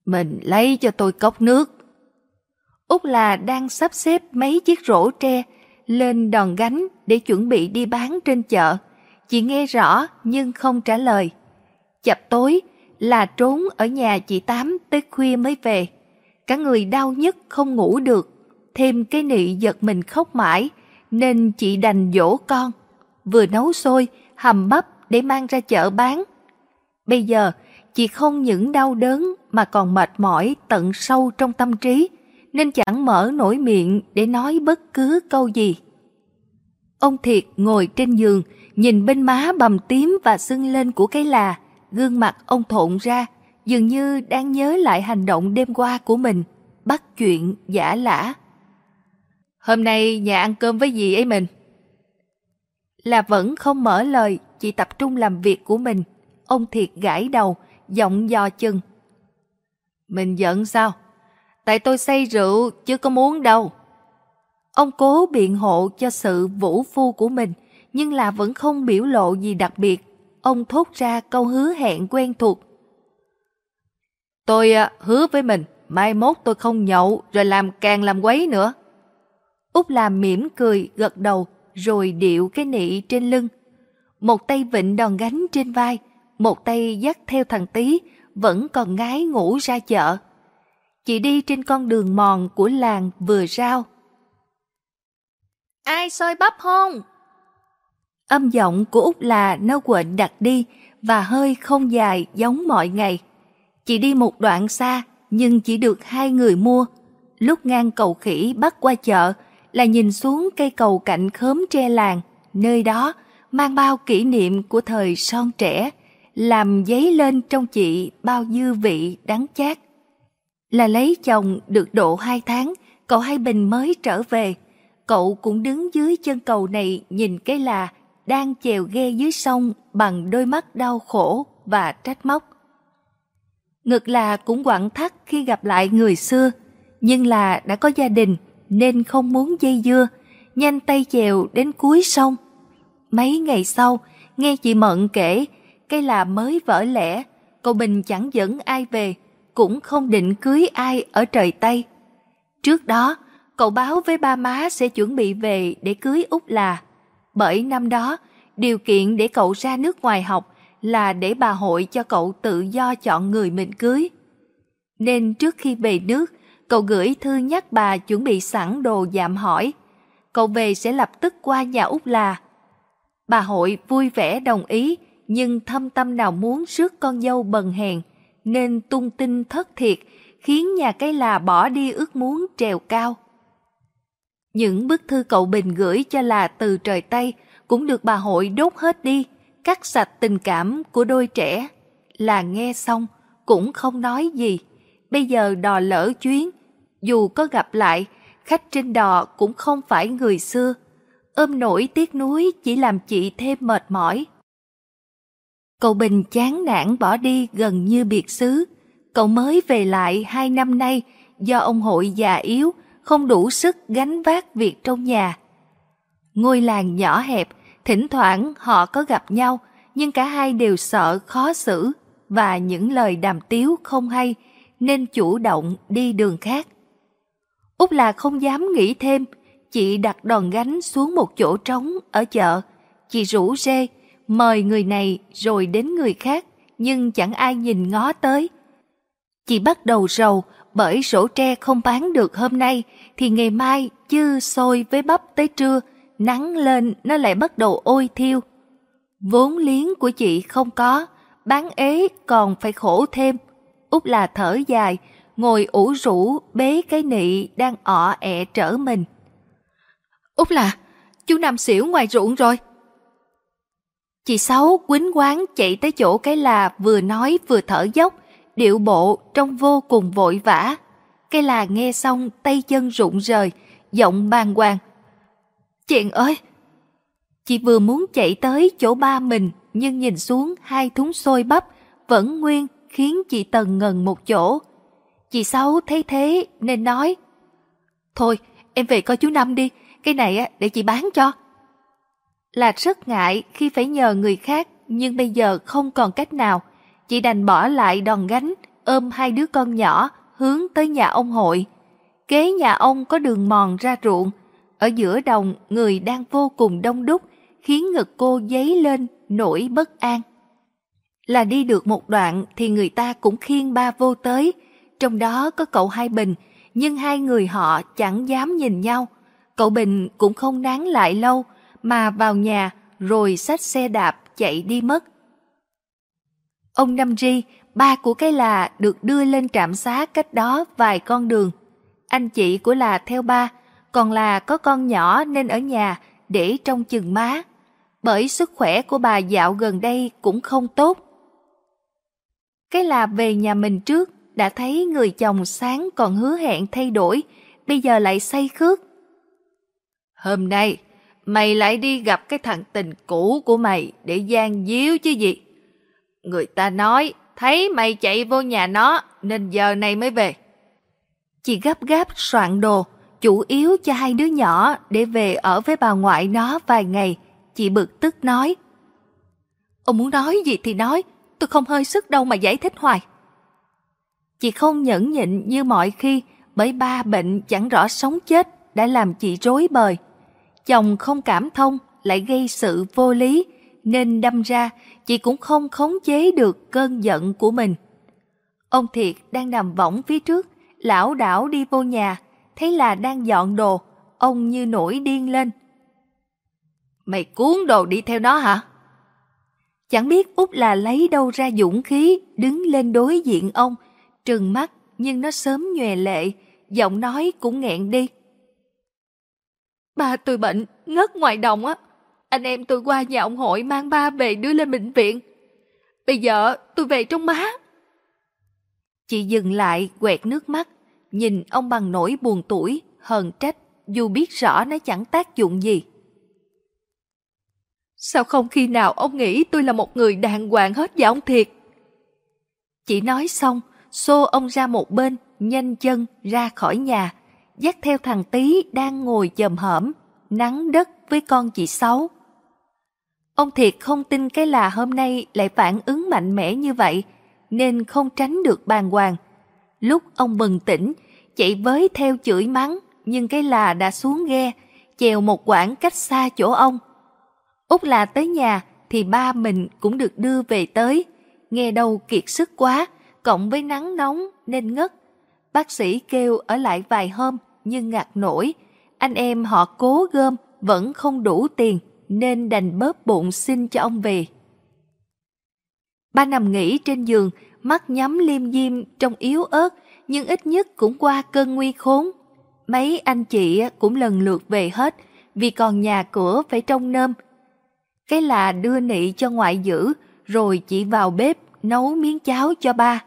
Mình lấy cho tôi cốc nước. Út là đang sắp xếp mấy chiếc rổ tre lên đòn gánh để chuẩn bị đi bán trên chợ. Chị nghe rõ nhưng không trả lời. Chập tối là trốn ở nhà chị Tám tới khuya mới về. Cả người đau nhức không ngủ được. Thêm cái nị giật mình khóc mãi nên chị đành dỗ con. Vừa nấu xôi, hầm bắp để mang ra chợ bán. Bây giờ, chị không những đau đớn mà còn mệt mỏi tận sâu trong tâm trí, nên chẳng mở nổi miệng để nói bất cứ câu gì. Ông Thiệt ngồi trên giường, nhìn bên má bầm tím và sưng lên của cái là, gương mặt ông thộn ra, dường như đang nhớ lại hành động đêm qua của mình, bắt chuyện giả lả. Hôm nay nhà ăn cơm với gì ấy mình? Là vẫn không mở lời, chỉ tập trung làm việc của mình. Ông Thiệt gãi đầu, giọng dò chừng. Mình giận sao? tại tôi say rượu chứ có muốn đâu. Ông cố biện hộ cho sự vũ phu của mình, nhưng là vẫn không biểu lộ gì đặc biệt. Ông thốt ra câu hứa hẹn quen thuộc. Tôi à, hứa với mình, mai mốt tôi không nhậu rồi làm càng làm quấy nữa. Út làm mỉm cười, gật đầu, rồi điệu cái nị trên lưng. Một tay vịnh đòn gánh trên vai, một tay dắt theo thằng tí, vẫn còn ngái ngủ ra chợ. Chị đi trên con đường mòn của làng vừa rao. Ai soi bắp không? Âm giọng của Út là nâu quệnh đặt đi và hơi không dài giống mọi ngày. Chị đi một đoạn xa nhưng chỉ được hai người mua. Lúc ngang cầu khỉ bắt qua chợ là nhìn xuống cây cầu cạnh khóm tre làng, nơi đó mang bao kỷ niệm của thời son trẻ, làm giấy lên trong chị bao dư vị đắng chát. Là lấy chồng được độ hai tháng, cậu Hai Bình mới trở về. Cậu cũng đứng dưới chân cầu này nhìn cái là đang chèo ghe dưới sông bằng đôi mắt đau khổ và trách móc. Ngực là cũng quặn thắt khi gặp lại người xưa, nhưng là đã có gia đình nên không muốn dây dưa, nhanh tay chèo đến cuối sông. Mấy ngày sau, nghe chị Mận kể, cây là mới vỡ lẽ, cậu Bình chẳng dẫn ai về, cũng không định cưới ai ở trời Tây. Trước đó, cậu báo với ba má sẽ chuẩn bị về để cưới Út là. Bởi năm đó, điều kiện để cậu ra nước ngoài học là để bà hội cho cậu tự do chọn người mình cưới. Nên trước khi về nước, cậu gửi thư nhắc bà chuẩn bị sẵn đồ dạm hỏi. Cậu về sẽ lập tức qua nhà Út là. Bà hội vui vẻ đồng ý, nhưng thâm tâm nào muốn rước con dâu bần hèn, nên tung tin thất thiệt, khiến nhà cái là bỏ đi ước muốn trèo cao. Những bức thư cậu Bình gửi cho là từ trời Tây cũng được bà hội đốt hết đi, cắt sạch tình cảm của đôi trẻ. Là nghe xong, cũng không nói gì. Bây giờ đò lỡ chuyến, dù có gặp lại, khách trên đò cũng không phải người xưa. Ôm nổi tiếc nuối chỉ làm chị thêm mệt mỏi. Cậu Bình chán nản bỏ đi gần như biệt xứ. Cậu mới về lại hai năm nay do ông hội già yếu, không đủ sức gánh vác việc trong nhà. Ngôi làng nhỏ hẹp, thỉnh thoảng họ có gặp nhau, nhưng cả hai đều sợ khó xử và những lời đàm tiếu không hay, nên chủ động đi đường khác. Úc là không dám nghĩ thêm, chị đặt đòn gánh xuống một chỗ trống ở chợ. Chị rủ rê, mời người này rồi đến người khác, nhưng chẳng ai nhìn ngó tới. Chị bắt đầu rầu bởi sổ tre không bán được hôm nay thì ngày mai chư sôi với bắp tới trưa, nắng lên nó lại bắt đầu ôi thiêu. Vốn liếng của chị không có, bán ế còn phải khổ thêm. Út là thở dài, ngồi ủ rũ bế cái nị đang ọ ẹ trở mình. Út là, chú nằm xỉu ngoài ruộng rồi. Chị Sáu quýnh quán chạy tới chỗ cái là vừa nói vừa thở dốc, điệu bộ trông vô cùng vội vã. Cái là nghe xong tay chân rụng rời, giọng bàng hoàng. Chuyện ơi! Chị vừa muốn chạy tới chỗ ba mình, nhưng nhìn xuống hai thúng xôi bắp vẫn nguyên khiến chị Tần ngần một chỗ. Chị Sáu thấy thế nên nói Thôi em về coi chú Năm đi, cái này để chị bán cho. Là rất ngại khi phải nhờ người khác nhưng bây giờ không còn cách nào. Chị đành bỏ lại đòn gánh, ôm hai đứa con nhỏ hướng tới nhà ông hội. Kế nhà ông có đường mòn ra ruộng. Ở giữa đồng người đang vô cùng đông đúc khiến ngực cô dấy lên nỗi bất an. Là đi được một đoạn thì người ta cũng khiêng ba vô tới, trong đó có cậu Hai Bình, nhưng hai người họ chẳng dám nhìn nhau. Cậu Bình cũng không nán lại lâu, mà vào nhà rồi xách xe đạp chạy đi mất. Ông Năm Ri, ba của cái là được đưa lên trạm xá cách đó vài con đường. Anh chị của là theo ba, còn là có con nhỏ nên ở nhà để trong chừng má. Bởi sức khỏe của bà dạo gần đây cũng không tốt. Cái là về nhà mình trước, đã thấy người chồng sáng còn hứa hẹn thay đổi, bây giờ lại say khước. Hôm nay, mày lại đi gặp cái thằng tình cũ của mày để gian díu chứ gì. Người ta nói, thấy mày chạy vô nhà nó nên giờ này mới về. Chị gấp gáp soạn đồ, chủ yếu cho hai đứa nhỏ để về ở với bà ngoại nó vài ngày. Chị bực tức nói. Ông muốn nói gì thì nói, tôi không hơi sức đâu mà giải thích hoài. Chị không nhẫn nhịn như mọi khi bởi ba bệnh chẳng rõ sống chết đã làm chị rối bời. Chồng không cảm thông lại gây sự vô lý nên đâm ra chị cũng không khống chế được cơn giận của mình. Ông Thiệt đang nằm võng phía trước, lão đảo đi vô nhà, thấy là đang dọn đồ, ông như nổi điên lên. Mày cuốn đồ đi theo nó hả? Chẳng biết Út là lấy đâu ra dũng khí đứng lên đối diện ông, trừng mắt nhưng nó sớm nhòe lệ, giọng nói cũng nghẹn đi. Ba tôi bệnh, ngất ngoài đồng á. Anh em tôi qua nhà ông hội mang ba về đưa lên bệnh viện. Bây giờ tôi về trong má. Chị dừng lại quẹt nước mắt, nhìn ông bằng nỗi buồn tuổi, hờn trách, dù biết rõ nó chẳng tác dụng gì. Sao không khi nào ông nghĩ tôi là một người đàng hoàng hết và ông Thiệt? Chị nói xong, xô ông ra một bên, nhanh chân ra khỏi nhà, dắt theo thằng Tý đang ngồi chầm hởm, nắng đất với con chị Sáu. Ông Thiệt không tin cái là hôm nay lại phản ứng mạnh mẽ như vậy, nên không tránh được bàng hoàng. Lúc ông bừng tỉnh, chạy với theo chửi mắng, nhưng cái là đã xuống ghe, chèo một quãng cách xa chỗ ông. Út là tới nhà thì ba mình cũng được đưa về tới, nghe đâu kiệt sức quá, cộng với nắng nóng nên ngất. Bác sĩ kêu ở lại vài hôm nhưng ngạt nổi, anh em họ cố gom vẫn không đủ tiền nên đành bóp bụng xin cho ông về. Ba nằm nghỉ trên giường, mắt nhắm liêm diêm trong yếu ớt, nhưng ít nhất cũng qua cơn nguy khốn. Mấy anh chị cũng lần lượt về hết, vì còn nhà cửa phải trông nơm. Cái là đưa nị cho ngoại giữ, rồi chị vào bếp nấu miếng cháo cho ba.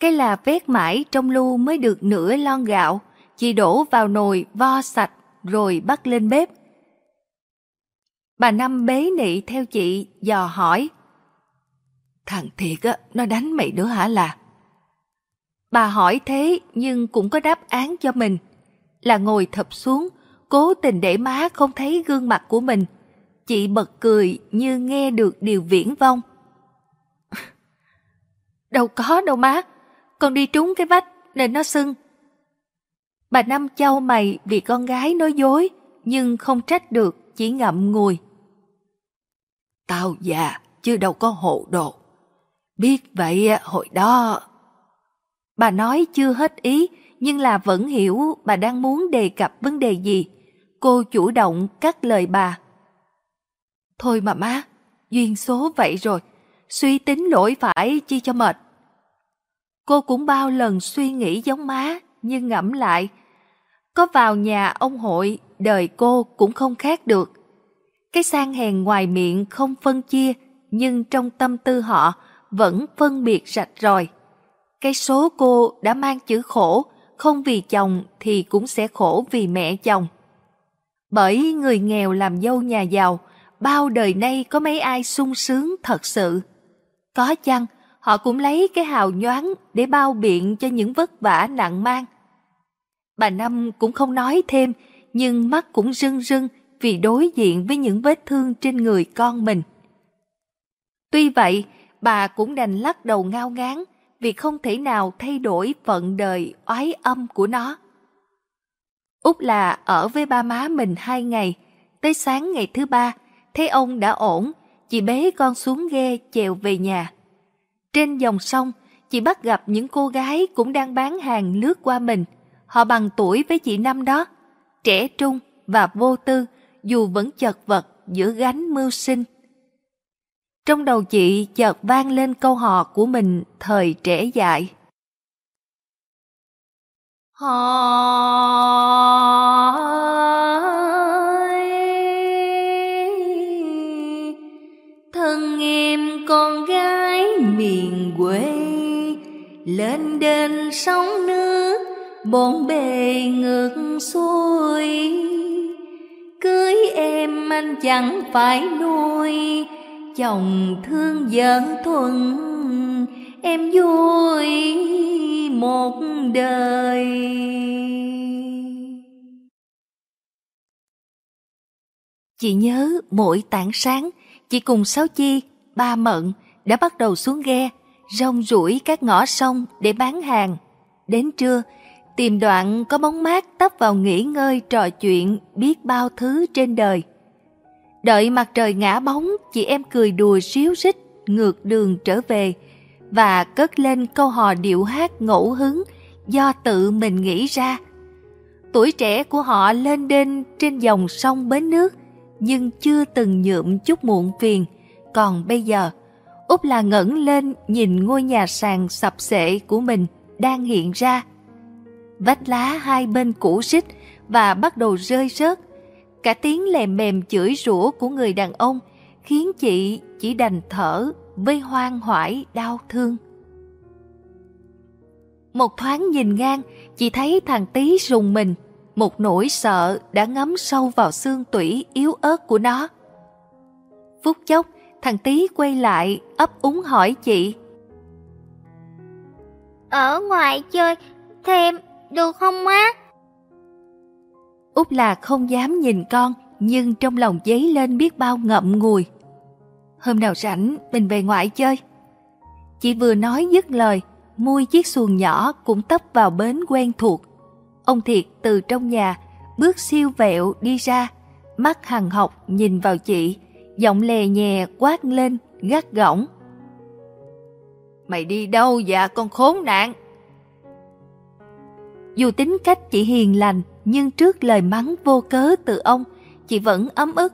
Cái là vét mãi trong lu mới được nửa lon gạo, chị đổ vào nồi vo sạch rồi bắt lên bếp. Bà Năm bế nị theo chị, dò hỏi. Thằng Thiệt á, nó đánh mày nữa hả là? Bà hỏi thế nhưng cũng có đáp án cho mình. Là ngồi thập xuống, cố tình để má không thấy gương mặt của mình. Chị bật cười như nghe được điều viễn vong. đâu có đâu má, con đi trúng cái vách nên nó sưng. Bà Năm châu mày vì con gái nói dối, nhưng không trách được, chỉ ngậm ngùi. Tao già, chứ đâu có hộ đồ. Biết vậy hồi đó... Bà nói chưa hết ý, nhưng là vẫn hiểu bà đang muốn đề cập vấn đề gì. Cô chủ động cắt lời bà. Thôi mà má, duyên số vậy rồi, suy tính lỗi phải chi cho mệt. Cô cũng bao lần suy nghĩ giống má, nhưng ngẫm lại. Có vào nhà ông hội, đời cô cũng không khác được. Cái sang hèn ngoài miệng không phân chia, nhưng trong tâm tư họ vẫn phân biệt rạch ròi. Cái số cô đã mang chữ khổ, không vì chồng thì cũng sẽ khổ vì mẹ chồng. Bởi người nghèo làm dâu nhà giàu, bao đời nay có mấy ai sung sướng thật sự. Có chăng, họ cũng lấy cái hào nhoáng để bao biện cho những vất vả nặng mang. Bà Năm cũng không nói thêm, nhưng mắt cũng rưng rưng vì đối diện với những vết thương trên người con mình. Tuy vậy, bà cũng đành lắc đầu ngao ngán vì không thể nào thay đổi phận đời oái âm của nó. Út là ở với ba má mình hai ngày, tới sáng ngày thứ ba, thấy ông đã ổn, chị bế con xuống ghe chèo về nhà. Trên dòng sông, chị bắt gặp những cô gái cũng đang bán hàng lướt qua mình. Họ bằng tuổi với chị năm đó, trẻ trung và vô tư, dù vẫn chật vật giữa gánh mưu sinh. Trong đầu chị chợt vang lên câu hò của mình thời trẻ dại. Hò thân em con gái miền quê, lên đền sóng nước bốn bề ngược xuôi cưới em anh chẳng phải nuôi chồng thương vợ thuận em vui một đời Chị nhớ mỗi tảng sáng, chị cùng Sáu Chi, ba Mận đã bắt đầu xuống ghe, rong rủi các ngõ sông để bán hàng. Đến trưa, tìm đoạn có bóng mát tấp vào nghỉ ngơi trò chuyện biết bao thứ trên đời. Đợi mặt trời ngã bóng, chị em cười đùa xíu xích ngược đường trở về và cất lên câu hò điệu hát ngẫu hứng do tự mình nghĩ ra. Tuổi trẻ của họ lên đên trên dòng sông bến nước nhưng chưa từng nhuộm chút muộn phiền. Còn bây giờ, Úc là ngẩng lên nhìn ngôi nhà sàn sập sệ của mình đang hiện ra. Vách lá hai bên cũ xích và bắt đầu rơi rớt. Cả tiếng lèm mềm chửi rủa của người đàn ông khiến chị chỉ đành thở với hoang hoải đau thương. Một thoáng nhìn ngang, chị thấy thằng tí rùng mình một nỗi sợ đã ngấm sâu vào xương tủy yếu ớt của nó. Phút chốc, thằng tí quay lại ấp úng hỏi chị. Ở ngoài chơi thêm được không má? Út là không dám nhìn con, nhưng trong lòng dấy lên biết bao ngậm ngùi. Hôm nào rảnh, mình về ngoại chơi. Chị vừa nói dứt lời, mui chiếc xuồng nhỏ cũng tấp vào bến quen thuộc. Ông Thiệt từ trong nhà, bước siêu vẹo đi ra, mắt hằng học nhìn vào chị, giọng lè nhẹ quát lên, gắt gỏng. Mày đi đâu dạ con khốn nạn? Dù tính cách chị hiền lành, nhưng trước lời mắng vô cớ từ ông, chị vẫn ấm ức.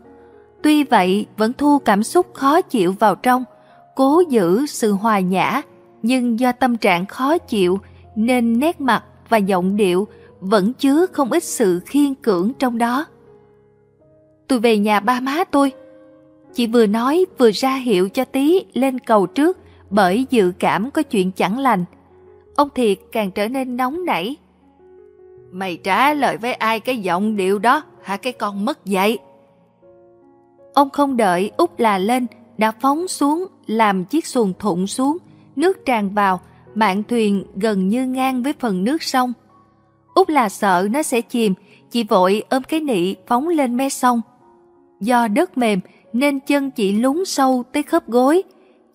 Tuy vậy, vẫn thu cảm xúc khó chịu vào trong, cố giữ sự hòa nhã, nhưng do tâm trạng khó chịu nên nét mặt và giọng điệu vẫn chứa không ít sự khiên cưỡng trong đó. Tôi về nhà ba má tôi. Chị vừa nói vừa ra hiệu cho tí lên cầu trước bởi dự cảm có chuyện chẳng lành. Ông Thiệt càng trở nên nóng nảy. Mày trả lời với ai cái giọng điệu đó hả cái con mất dạy? Ông không đợi út là lên, đã phóng xuống, làm chiếc xuồng thụng xuống, nước tràn vào, mạn thuyền gần như ngang với phần nước sông. Út là sợ nó sẽ chìm, chị vội ôm cái nị phóng lên mé sông. Do đất mềm nên chân chị lún sâu tới khớp gối.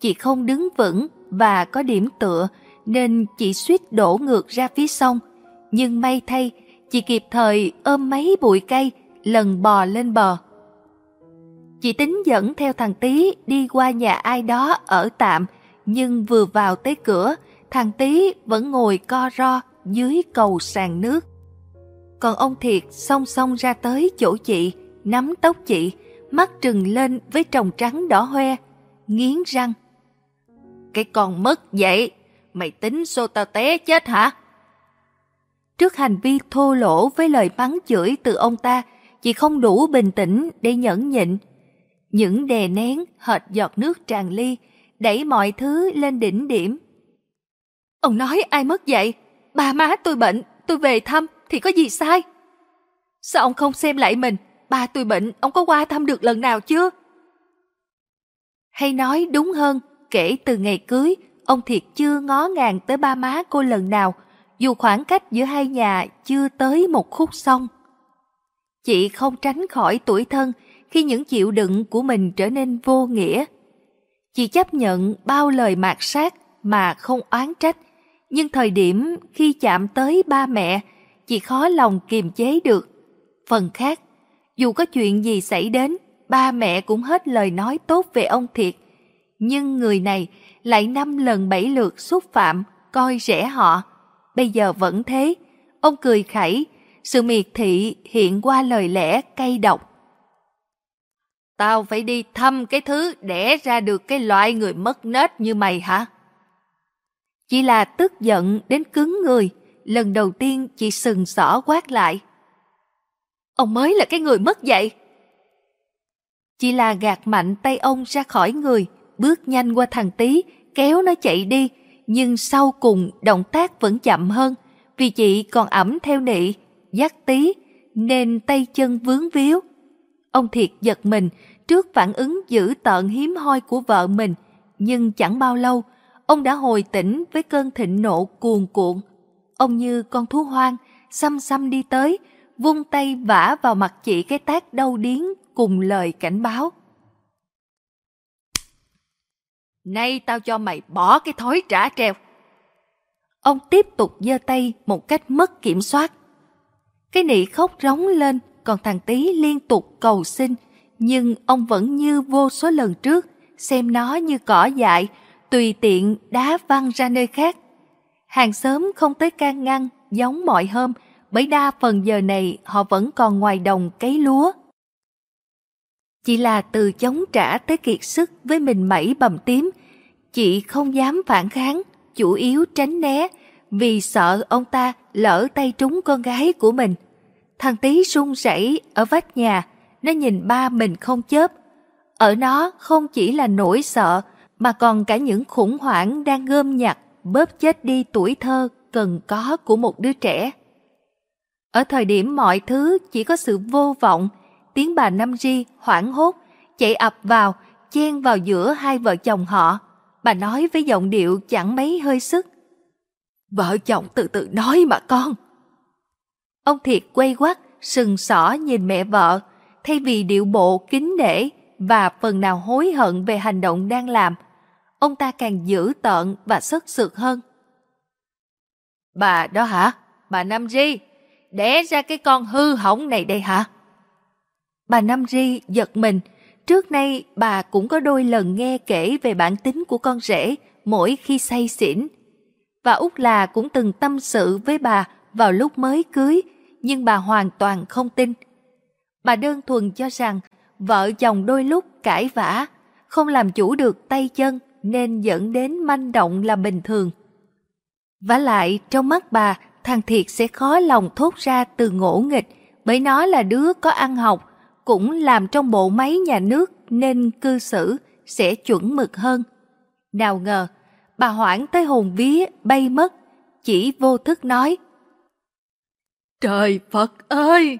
Chị không đứng vững và có điểm tựa nên chị suýt đổ ngược ra phía sông. Nhưng may thay, chị kịp thời ôm mấy bụi cây lần bò lên bờ. Chị tính dẫn theo thằng Tý đi qua nhà ai đó ở tạm, nhưng vừa vào tới cửa, thằng Tý vẫn ngồi co ro dưới cầu sàn nước. Còn ông Thiệt song song ra tới chỗ chị, nắm tóc chị, mắt trừng lên với tròng trắng đỏ hoe, nghiến răng. Cái con mất vậy, mày tính xô tao té chết hả? Trước hành vi thô lỗ với lời mắng chửi từ ông ta, chị không đủ bình tĩnh để nhẫn nhịn. Những đè nén hệt giọt nước tràn ly, đẩy mọi thứ lên đỉnh điểm. Ông nói ai mất vậy? Ba má tôi bệnh, tôi về thăm thì có gì sai? Sao ông không xem lại mình? Ba tôi bệnh, ông có qua thăm được lần nào chưa? Hay nói đúng hơn, kể từ ngày cưới, ông Thiệt chưa ngó ngàng tới ba má cô lần nào, dù khoảng cách giữa hai nhà chưa tới một khúc sông. Chị không tránh khỏi tuổi thân khi những chịu đựng của mình trở nên vô nghĩa. Chị chấp nhận bao lời mạt sát mà không oán trách, nhưng thời điểm khi chạm tới ba mẹ, chị khó lòng kiềm chế được. Phần khác, dù có chuyện gì xảy đến, ba mẹ cũng hết lời nói tốt về ông Thiệt. Nhưng người này lại năm lần bảy lượt xúc phạm, coi rẻ họ. Bây giờ vẫn thế, ông cười khẩy, sự miệt thị hiện qua lời lẽ cay độc. Tao phải đi thăm cái thứ đẻ ra được cái loại người mất nết như mày hả? Chỉ là tức giận đến cứng người, lần đầu tiên chị sừng sỏ quát lại. Ông mới là cái người mất dạy. Chỉ là gạt mạnh tay ông ra khỏi người, bước nhanh qua thằng tí, kéo nó chạy đi, nhưng sau cùng động tác vẫn chậm hơn, vì chị còn ẩm theo nị, dắt tí, nên tay chân vướng víu. Ông thiệt giật mình trước phản ứng dữ tợn hiếm hoi của vợ mình, nhưng chẳng bao lâu, ông đã hồi tỉnh với cơn thịnh nộ cuồn cuộn, Ông như con thú hoang, xăm xăm đi tới, vung tay vả vào mặt chị cái tác đau điến cùng lời cảnh báo. Nay tao cho mày bỏ cái thói trả treo. Ông tiếp tục giơ tay một cách mất kiểm soát. Cái nị khóc rống lên, còn thằng tí liên tục cầu xin, nhưng ông vẫn như vô số lần trước, xem nó như cỏ dại, tùy tiện đá văng ra nơi khác. Hàng xóm không tới can ngăn, giống mọi hôm, bởi đa phần giờ này họ vẫn còn ngoài đồng cấy lúa. Chỉ là từ chống trả tới kiệt sức với mình mẩy bầm tím, chị không dám phản kháng, chủ yếu tránh né, vì sợ ông ta lỡ tay trúng con gái của mình. Thằng tí sung rẩy ở vách nhà, nó nhìn ba mình không chớp. Ở nó không chỉ là nỗi sợ, mà còn cả những khủng hoảng đang gom nhặt, bóp chết đi tuổi thơ cần có của một đứa trẻ. Ở thời điểm mọi thứ chỉ có sự vô vọng, tiếng bà Năm Ri hoảng hốt, chạy ập vào, chen vào giữa hai vợ chồng họ. Bà nói với giọng điệu chẳng mấy hơi sức. Vợ chồng từ từ nói mà con. Ông Thiệt quay quắt, sừng sỏ nhìn mẹ vợ, thay vì điệu bộ kính nể và phần nào hối hận về hành động đang làm, ông ta càng dữ tợn và sất sượt hơn. Bà đó hả? Bà Năm Ri, đẻ ra cái con hư hỏng này đây hả? Bà Năm Ri giật mình, trước nay bà cũng có đôi lần nghe kể về bản tính của con rể mỗi khi say xỉn. Và Út là cũng từng tâm sự với bà vào lúc mới cưới, nhưng bà hoàn toàn không tin. Bà đơn thuần cho rằng vợ chồng đôi lúc cãi vã, không làm chủ được tay chân nên dẫn đến manh động là bình thường. Và lại trong mắt bà, thằng Thiệt sẽ khó lòng thốt ra từ ngỗ nghịch bởi nó là đứa có ăn học, cũng làm trong bộ máy nhà nước nên cư xử sẽ chuẩn mực hơn. Nào ngờ, bà hoảng tới hồn vía bay mất, chỉ vô thức nói. Trời Phật ơi!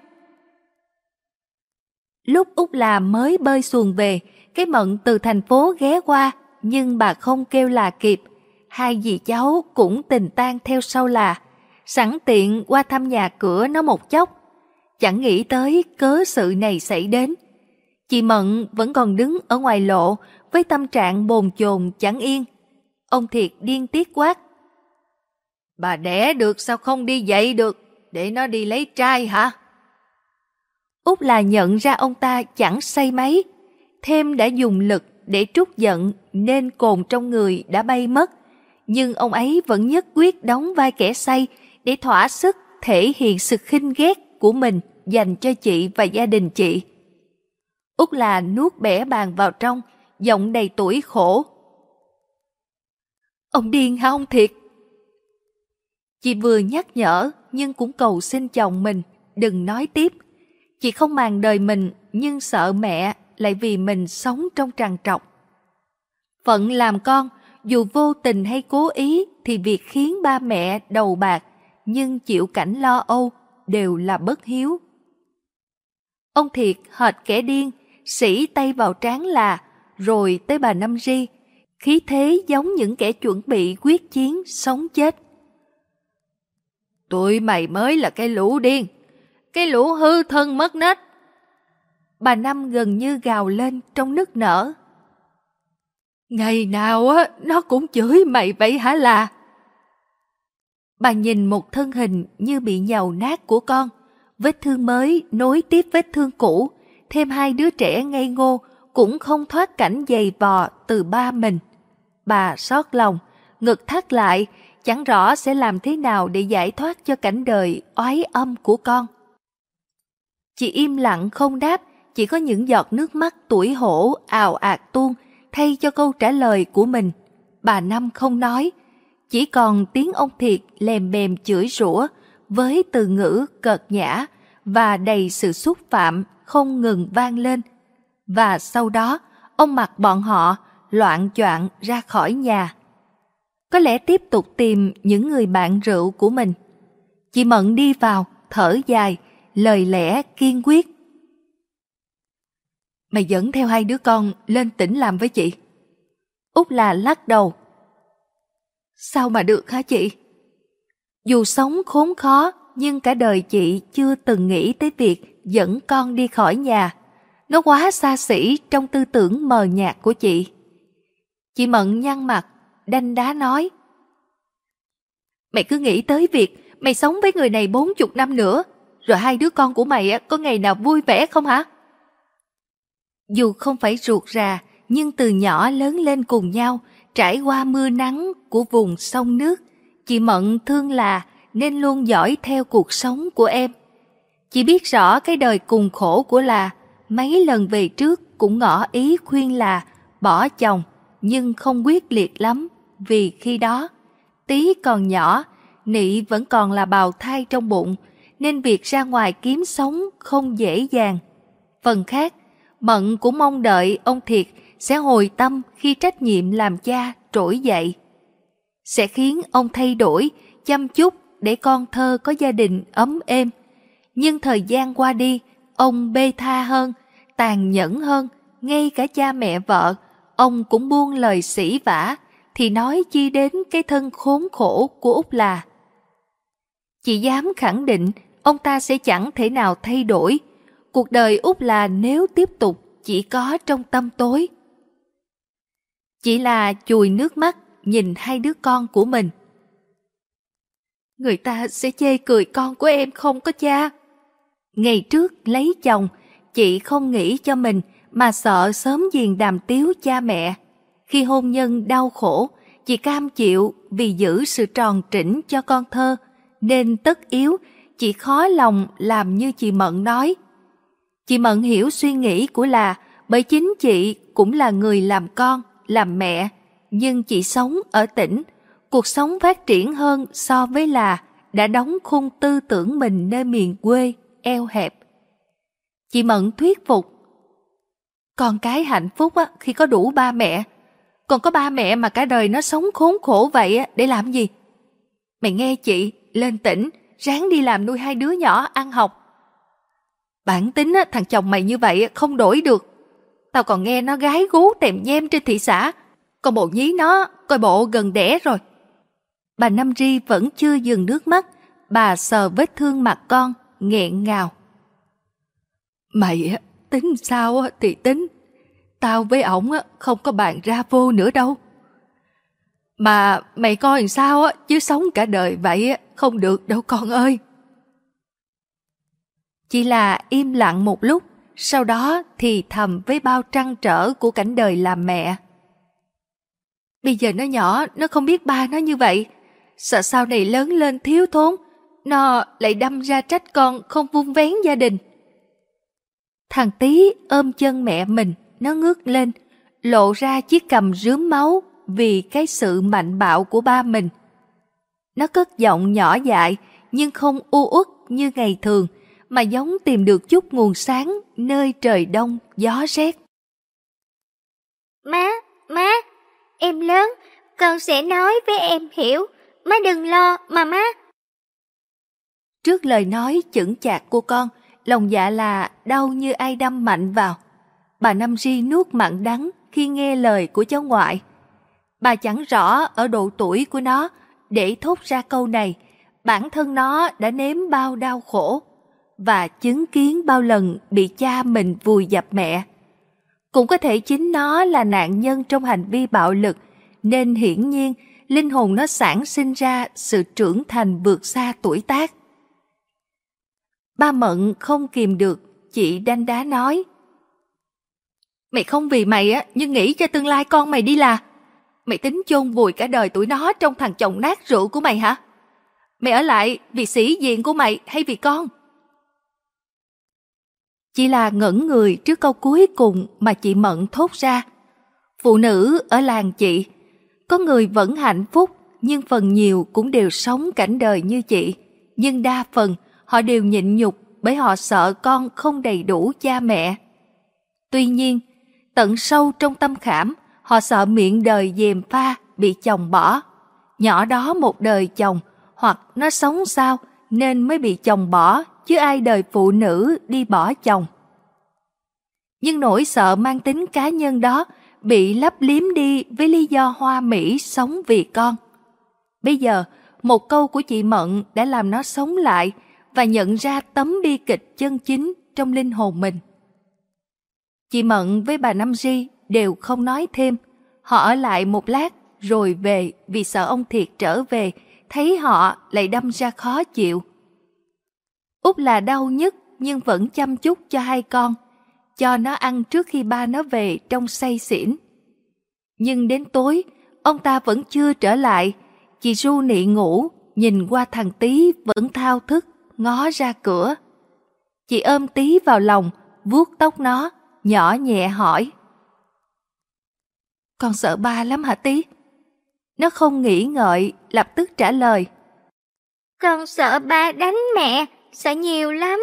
Lúc Út làm mới bơi xuồng về, cái mận từ thành phố ghé qua, nhưng bà không kêu là kịp. Hai dì cháu cũng tình tan theo sau là, sẵn tiện qua thăm nhà cửa nó một chốc. Chẳng nghĩ tới cớ sự này xảy đến. Chị Mận vẫn còn đứng ở ngoài lộ với tâm trạng bồn chồn chẳng yên. Ông Thiệt điên tiết quát. Bà đẻ được sao không đi dậy được, để nó đi lấy trai hả? Út là nhận ra ông ta chẳng say máy thêm đã dùng lực để trút giận nên cồn trong người đã bay mất. Nhưng ông ấy vẫn nhất quyết đóng vai kẻ say để thỏa sức thể hiện sự khinh ghét của mình dành cho chị và gia đình chị. Út là nuốt bẻ bàn vào trong, giọng đầy tuổi khổ. Ông điên hả ông thiệt? Chị vừa nhắc nhở nhưng cũng cầu xin chồng mình đừng nói tiếp. Chị không màng đời mình nhưng sợ mẹ lại vì mình sống trong trằn trọc. Phận làm con, dù vô tình hay cố ý thì việc khiến ba mẹ đầu bạc nhưng chịu cảnh lo âu đều là bất hiếu. Ông Thiệt hệt kẻ điên, sĩ tay vào trán là, rồi tới bà Năm Ri, khí thế giống những kẻ chuẩn bị quyết chiến sống chết. Tụi mày mới là cái lũ điên, cái lũ hư thân mất nết. Bà Năm gần như gào lên trong nức nở. Ngày nào á, nó cũng chửi mày vậy hả là? Bà nhìn một thân hình như bị nhầu nát của con, vết thương mới nối tiếp vết thương cũ, thêm hai đứa trẻ ngây ngô cũng không thoát cảnh dày vò từ ba mình. Bà xót lòng, ngực thắt lại, chẳng rõ sẽ làm thế nào để giải thoát cho cảnh đời oái âm của con. Chị im lặng không đáp, chỉ có những giọt nước mắt tuổi hổ ào ạt tuôn thay cho câu trả lời của mình. Bà Năm không nói, chỉ còn tiếng ông Thiệt lèm bèm chửi rủa với từ ngữ cợt nhã và đầy sự xúc phạm không ngừng vang lên. Và sau đó, ông mặc bọn họ loạn choạng ra khỏi nhà. Có lẽ tiếp tục tìm những người bạn rượu của mình. Chị Mận đi vào, thở dài, lời lẽ kiên quyết. Mày dẫn theo hai đứa con lên tỉnh làm với chị. Út là lắc đầu. Sao mà được hả chị? Dù sống khốn khó, nhưng cả đời chị chưa từng nghĩ tới việc dẫn con đi khỏi nhà. Nó quá xa xỉ trong tư tưởng mờ nhạt của chị. Chị Mận nhăn mặt, đanh đá nói. Mày cứ nghĩ tới việc mày sống với người này bốn chục năm nữa, rồi hai đứa con của mày có ngày nào vui vẻ không hả? Dù không phải ruột rà, nhưng từ nhỏ lớn lên cùng nhau, trải qua mưa nắng của vùng sông nước, chị Mận thương là nên luôn dõi theo cuộc sống của em. Chị biết rõ cái đời cùng khổ của là, mấy lần về trước cũng ngỏ ý khuyên là bỏ chồng, nhưng không quyết liệt lắm, vì khi đó, tí còn nhỏ, nị vẫn còn là bào thai trong bụng, nên việc ra ngoài kiếm sống không dễ dàng. Phần khác, Mận cũng mong đợi ông Thiệt sẽ hồi tâm khi trách nhiệm làm cha trỗi dậy. Sẽ khiến ông thay đổi, chăm chút để con thơ có gia đình ấm êm. Nhưng thời gian qua đi, ông bê tha hơn, tàn nhẫn hơn, ngay cả cha mẹ vợ, ông cũng buông lời sỉ vả, thì nói chi đến cái thân khốn khổ của Úc là. Chị dám khẳng định ông ta sẽ chẳng thể nào thay đổi. Cuộc đời Úc là nếu tiếp tục chỉ có trong tâm tối. Chỉ là chùi nước mắt nhìn hai đứa con của mình. Người ta sẽ chê cười con của em không có cha. Ngày trước lấy chồng, chị không nghĩ cho mình mà sợ sớm giềng đàm tiếu cha mẹ. Khi hôn nhân đau khổ, chị cam chịu vì giữ sự tròn trĩnh cho con thơ, nên tất yếu chị khó lòng làm như chị Mận nói. Chị Mận hiểu suy nghĩ của là bởi chính chị cũng là người làm con, làm mẹ, nhưng chị sống ở tỉnh, cuộc sống phát triển hơn so với là đã đóng khung tư tưởng mình nơi miền quê, eo hẹp. Chị Mận thuyết phục. Con cái hạnh phúc á, khi có đủ ba mẹ, còn có ba mẹ mà cả đời nó sống khốn khổ vậy á, để làm gì? Mày nghe chị, lên tỉnh, ráng đi làm nuôi hai đứa nhỏ ăn học. Bản tính á, thằng chồng mày như vậy không đổi được. Tao còn nghe nó gái gú tèm nhem trên thị xã, còn bộ nhí nó coi bộ gần đẻ rồi. Bà Năm Ri vẫn chưa dừng nước mắt, bà sờ vết thương mặt con, nghẹn ngào. Mày tính sao thì tính, tao với ổng không có bạn ra vô nữa đâu. Mà mày coi làm sao chứ sống cả đời vậy không được đâu con ơi. Chỉ là im lặng một lúc, sau đó thì thầm với bao trăn trở của cảnh đời làm mẹ. Bây giờ nó nhỏ, nó không biết ba nó như vậy. Sợ sau này lớn lên thiếu thốn, nó lại đâm ra trách con không vun vén gia đình. Thằng tí ôm chân mẹ mình, nó ngước lên, lộ ra chiếc cầm rướm máu vì cái sự mạnh bạo của ba mình. Nó cất giọng nhỏ dại nhưng không u uất như ngày thường, mà giống tìm được chút nguồn sáng nơi trời đông gió rét. Má, má, em lớn, con sẽ nói với em hiểu, má đừng lo mà má. Trước lời nói chững chạc của con, lòng dạ là đau như ai đâm mạnh vào. Bà Năm Ri nuốt mặn đắng khi nghe lời của cháu ngoại. Bà chẳng rõ ở độ tuổi của nó để thốt ra câu này, bản thân nó đã nếm bao đau khổ và chứng kiến bao lần bị cha mình vùi dập mẹ. Cũng có thể chính nó là nạn nhân trong hành vi bạo lực, nên hiển nhiên linh hồn nó sản sinh ra sự trưởng thành vượt xa tuổi tác. Ba Mận không kìm được, chị đanh đá nói. Mày không vì mày á, nhưng nghĩ cho tương lai con mày đi là. Mày tính chôn vùi cả đời tuổi nó trong thằng chồng nát rượu của mày hả? Mày ở lại vì sĩ diện của mày hay vì con? Chỉ là ngẩn người trước câu cuối cùng mà chị Mận thốt ra. Phụ nữ ở làng chị, có người vẫn hạnh phúc nhưng phần nhiều cũng đều sống cảnh đời như chị. Nhưng đa phần họ đều nhịn nhục bởi họ sợ con không đầy đủ cha mẹ. Tuy nhiên, tận sâu trong tâm khảm, họ sợ miệng đời dèm pha bị chồng bỏ. Nhỏ đó một đời chồng, hoặc nó sống sao nên mới bị chồng bỏ, chứ ai đời phụ nữ đi bỏ chồng. Nhưng nỗi sợ mang tính cá nhân đó bị lấp liếm đi với lý do hoa mỹ sống vì con. Bây giờ, một câu của chị Mận đã làm nó sống lại và nhận ra tấm bi kịch chân chính trong linh hồn mình. Chị Mận với bà Năm Ri đều không nói thêm. Họ ở lại một lát rồi về vì sợ ông Thiệt trở về, thấy họ lại đâm ra khó chịu. Út là đau nhất nhưng vẫn chăm chút cho hai con, cho nó ăn trước khi ba nó về trong say xỉn. Nhưng đến tối, ông ta vẫn chưa trở lại, chị ru nị ngủ, nhìn qua thằng tí vẫn thao thức, ngó ra cửa. Chị ôm tí vào lòng, vuốt tóc nó, nhỏ nhẹ hỏi. Con sợ ba lắm hả tí? Nó không nghĩ ngợi, lập tức trả lời. Con sợ ba đánh mẹ, sẽ nhiều lắm.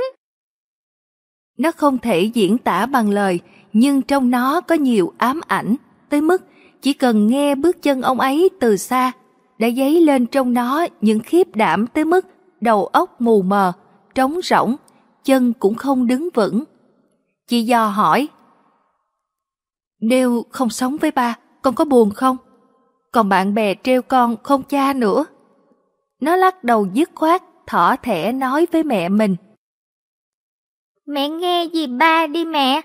Nó không thể diễn tả bằng lời, nhưng trong nó có nhiều ám ảnh, tới mức chỉ cần nghe bước chân ông ấy từ xa, đã dấy lên trong nó những khiếp đảm tới mức đầu óc mù mờ, trống rỗng, chân cũng không đứng vững. Chị dò hỏi. Nếu không sống với ba, con có buồn không? Còn bạn bè treo con không cha nữa. Nó lắc đầu dứt khoát, thỏ thẻ nói với mẹ mình. Mẹ nghe gì ba đi mẹ.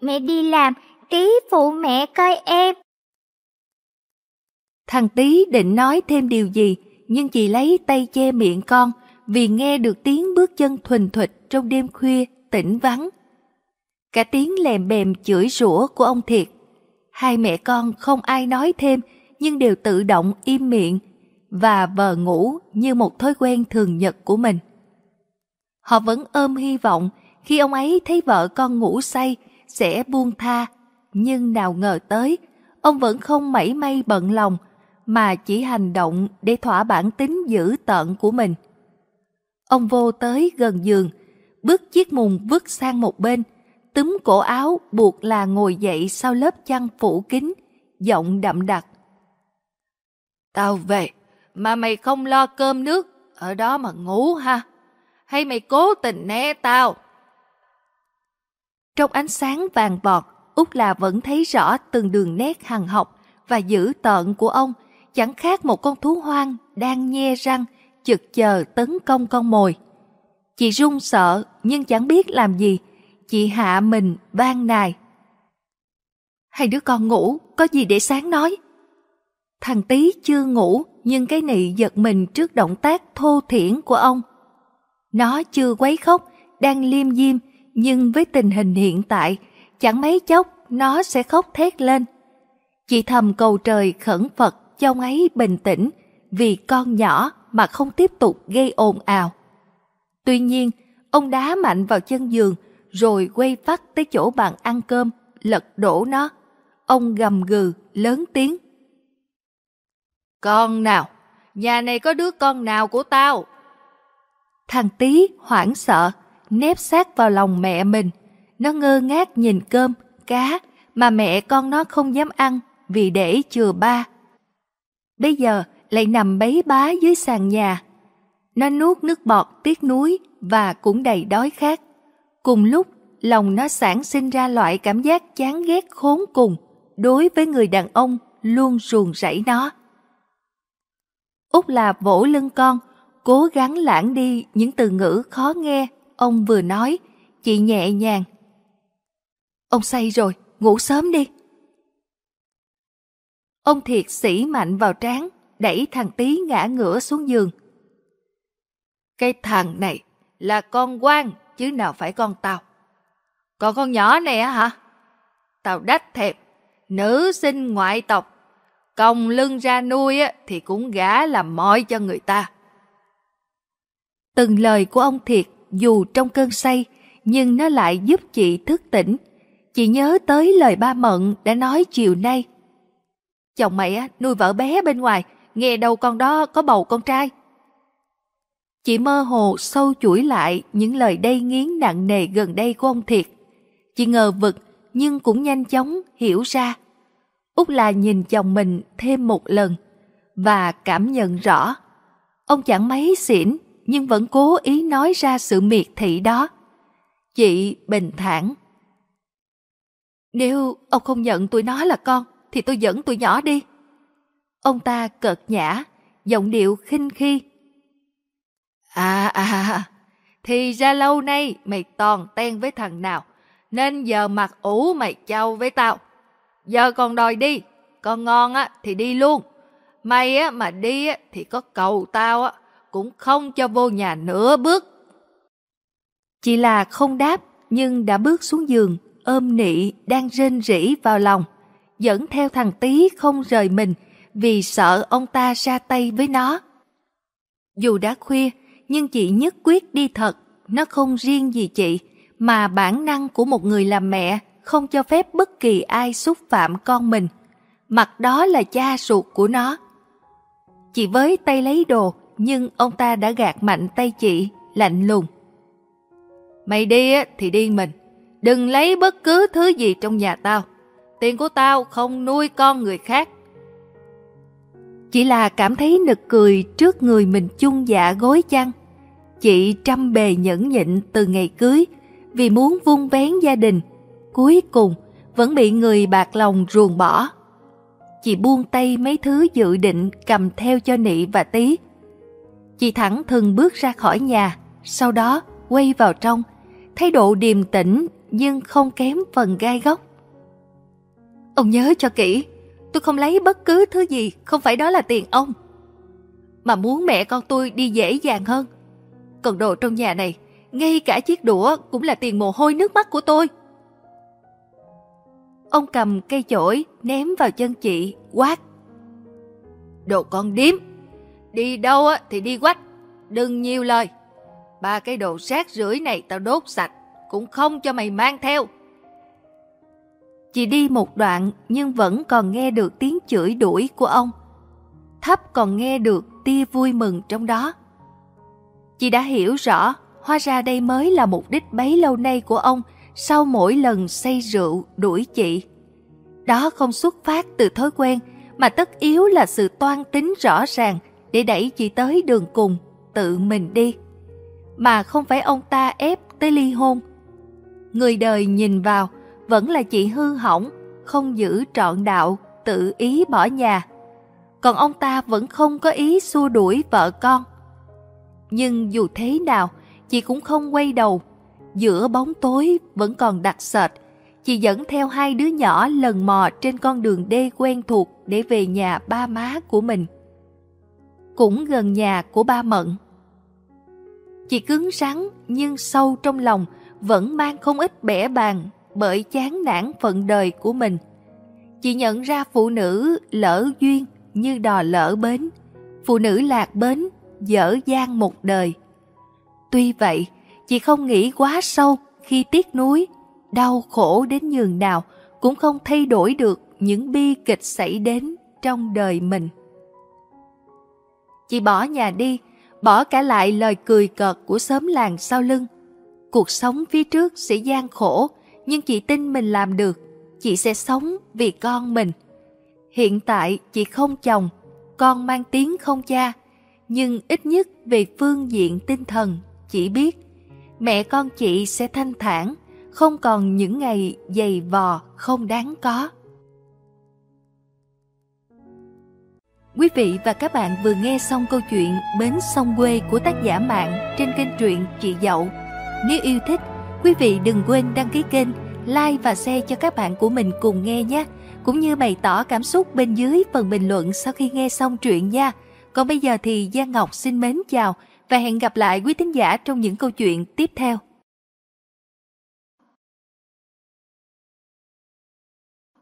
Mẹ đi làm, tí phụ mẹ coi em. Thằng tí định nói thêm điều gì, nhưng chị lấy tay che miệng con vì nghe được tiếng bước chân thuần thụt trong đêm khuya, tĩnh vắng. Cả tiếng lèm bèm chửi rủa của ông Thiệt. Hai mẹ con không ai nói thêm nhưng đều tự động im miệng và vờ ngủ như một thói quen thường nhật của mình. Họ vẫn ôm hy vọng khi ông ấy thấy vợ con ngủ say sẽ buông tha, nhưng nào ngờ tới, ông vẫn không mảy may bận lòng mà chỉ hành động để thỏa bản tính dữ tợn của mình. Ông vô tới gần giường, bước chiếc mùng vứt sang một bên, túm cổ áo buộc là ngồi dậy sau lớp chăn phủ kín, giọng đậm đặc. Tao về, mà mày không lo cơm nước, ở đó mà ngủ ha? Hay mày cố tình né tao? Trong ánh sáng vàng bọt, Út là vẫn thấy rõ từng đường nét hằng học và dữ tợn của ông, chẳng khác một con thú hoang đang nhe răng, chực chờ tấn công con mồi. Chị run sợ nhưng chẳng biết làm gì, chị hạ mình van nài. Hai đứa con ngủ, có gì để sáng nói. Thằng tí chưa ngủ nhưng cái nị giật mình trước động tác thô thiển của ông. Nó chưa quấy khóc, đang liêm diêm, nhưng với tình hình hiện tại, chẳng mấy chốc nó sẽ khóc thét lên. Chị thầm cầu trời khẩn Phật cho ông ấy bình tĩnh vì con nhỏ mà không tiếp tục gây ồn ào. Tuy nhiên, ông đá mạnh vào chân giường rồi quay phát tới chỗ bàn ăn cơm, lật đổ nó. Ông gầm gừ, lớn tiếng. Con nào? Nhà này có đứa con nào của tao? Thằng tí hoảng sợ, nép sát vào lòng mẹ mình. Nó ngơ ngác nhìn cơm, cá mà mẹ con nó không dám ăn vì để chừa ba. Bây giờ lại nằm bấy bá dưới sàn nhà. Nó nuốt nước bọt tiếc núi và cũng đầy đói khát. Cùng lúc, lòng nó sản sinh ra loại cảm giác chán ghét khốn cùng đối với người đàn ông luôn ruồng rẫy nó. Út là vỗ lưng con, cố gắng lãng đi những từ ngữ khó nghe ông vừa nói, chị nhẹ nhàng. Ông say rồi, ngủ sớm đi. Ông thiệt sĩ mạnh vào trán, đẩy thằng tí ngã ngửa xuống giường. Cái thằng này là con quan chứ nào phải con tao. Còn con nhỏ này hả? Tao đách thẹp, nữ sinh ngoại tộc, còng lưng ra nuôi thì cũng gã làm mọi cho người ta. Từng lời của ông Thiệt dù trong cơn say nhưng nó lại giúp chị thức tỉnh. Chị nhớ tới lời ba Mận đã nói chiều nay. Chồng mày á, nuôi vợ bé bên ngoài, nghe đâu con đó có bầu con trai. Chị mơ hồ sâu chuỗi lại những lời đầy nghiến nặng nề gần đây của ông Thiệt. Chị ngờ vực nhưng cũng nhanh chóng hiểu ra. Út là nhìn chồng mình thêm một lần và cảm nhận rõ. Ông chẳng mấy xỉn nhưng vẫn cố ý nói ra sự miệt thị đó. Chị bình thản. Nếu ông không nhận tụi nó là con, thì tôi dẫn tụi nhỏ đi. Ông ta cợt nhã, giọng điệu khinh khi à à, à à, thì ra lâu nay mày toàn ten với thằng nào, nên giờ mặt ủ mày trao với tao. Giờ còn đòi đi, con ngon á thì đi luôn. may á mà đi á thì có cầu tao á cũng không cho vô nhà nửa bước. Chỉ là không đáp nhưng đã bước xuống giường, ôm nị đang rên rỉ vào lòng, dẫn theo thằng tí không rời mình vì sợ ông ta ra tay với nó. Dù đã khuya, nhưng chị nhất quyết đi thật, nó không riêng gì chị, mà bản năng của một người làm mẹ không cho phép bất kỳ ai xúc phạm con mình. Mặt đó là cha ruột của nó. Chị với tay lấy đồ, nhưng ông ta đã gạt mạnh tay chị, lạnh lùng. Mày đi thì đi mình, đừng lấy bất cứ thứ gì trong nhà tao. Tiền của tao không nuôi con người khác. Chỉ là cảm thấy nực cười trước người mình chung dạ gối chăn. Chị trăm bề nhẫn nhịn từ ngày cưới vì muốn vun vén gia đình. Cuối cùng vẫn bị người bạc lòng ruồng bỏ. Chị buông tay mấy thứ dự định cầm theo cho nị và tí. Chị thẳng thừng bước ra khỏi nhà, sau đó quay vào trong, thái độ điềm tĩnh nhưng không kém phần gai góc. Ông nhớ cho kỹ, tôi không lấy bất cứ thứ gì, không phải đó là tiền ông. Mà muốn mẹ con tôi đi dễ dàng hơn. Còn đồ trong nhà này, ngay cả chiếc đũa cũng là tiền mồ hôi nước mắt của tôi. Ông cầm cây chổi ném vào chân chị, quát. Đồ con điếm, đi đâu thì đi quách, đừng nhiều lời. Ba cái đồ sát rưởi này tao đốt sạch, cũng không cho mày mang theo. Chị đi một đoạn nhưng vẫn còn nghe được tiếng chửi đuổi của ông. Thấp còn nghe được tia vui mừng trong đó. Chị đã hiểu rõ, hóa ra đây mới là mục đích bấy lâu nay của ông sau mỗi lần say rượu đuổi chị. Đó không xuất phát từ thói quen, mà tất yếu là sự toan tính rõ ràng để đẩy chị tới đường cùng, tự mình đi. Mà không phải ông ta ép tới ly hôn. Người đời nhìn vào, vẫn là chị hư hỏng, không giữ trọn đạo, tự ý bỏ nhà. Còn ông ta vẫn không có ý xua đuổi vợ con. Nhưng dù thế nào, chị cũng không quay đầu. Giữa bóng tối vẫn còn đặc sệt, chị dẫn theo hai đứa nhỏ lần mò trên con đường đê quen thuộc để về nhà ba má của mình. Cũng gần nhà của ba Mận. Chị cứng rắn nhưng sâu trong lòng vẫn mang không ít bẻ bàng bởi chán nản phận đời của mình. Chị nhận ra phụ nữ lỡ duyên như đò lỡ bến, phụ nữ lạc bến, dở dang một đời. Tuy vậy, chị không nghĩ quá sâu khi tiếc nuối, đau khổ đến nhường nào cũng không thay đổi được những bi kịch xảy đến trong đời mình. Chị bỏ nhà đi, bỏ cả lại lời cười cợt của xóm làng sau lưng. Cuộc sống phía trước sẽ gian khổ, nhưng chị tin mình làm được. Chị sẽ sống vì con mình. Hiện tại chị không chồng, con mang tiếng không cha, nhưng ít nhất về phương diện tinh thần, chị biết mẹ con chị sẽ thanh thản, không còn những ngày dày vò không đáng có. Quý vị và các bạn vừa nghe xong câu chuyện Bến sông quê của tác giả Mạng trên kênh truyện Chị Dậu. Nếu yêu thích, quý vị đừng quên đăng ký kênh, like và share cho các bạn của mình cùng nghe nhé. Cũng như bày tỏ cảm xúc bên dưới phần bình luận sau khi nghe xong truyện nha. Còn bây giờ thì Giang Ngọc xin mến chào và hẹn gặp lại quý thính giả trong những câu chuyện tiếp theo.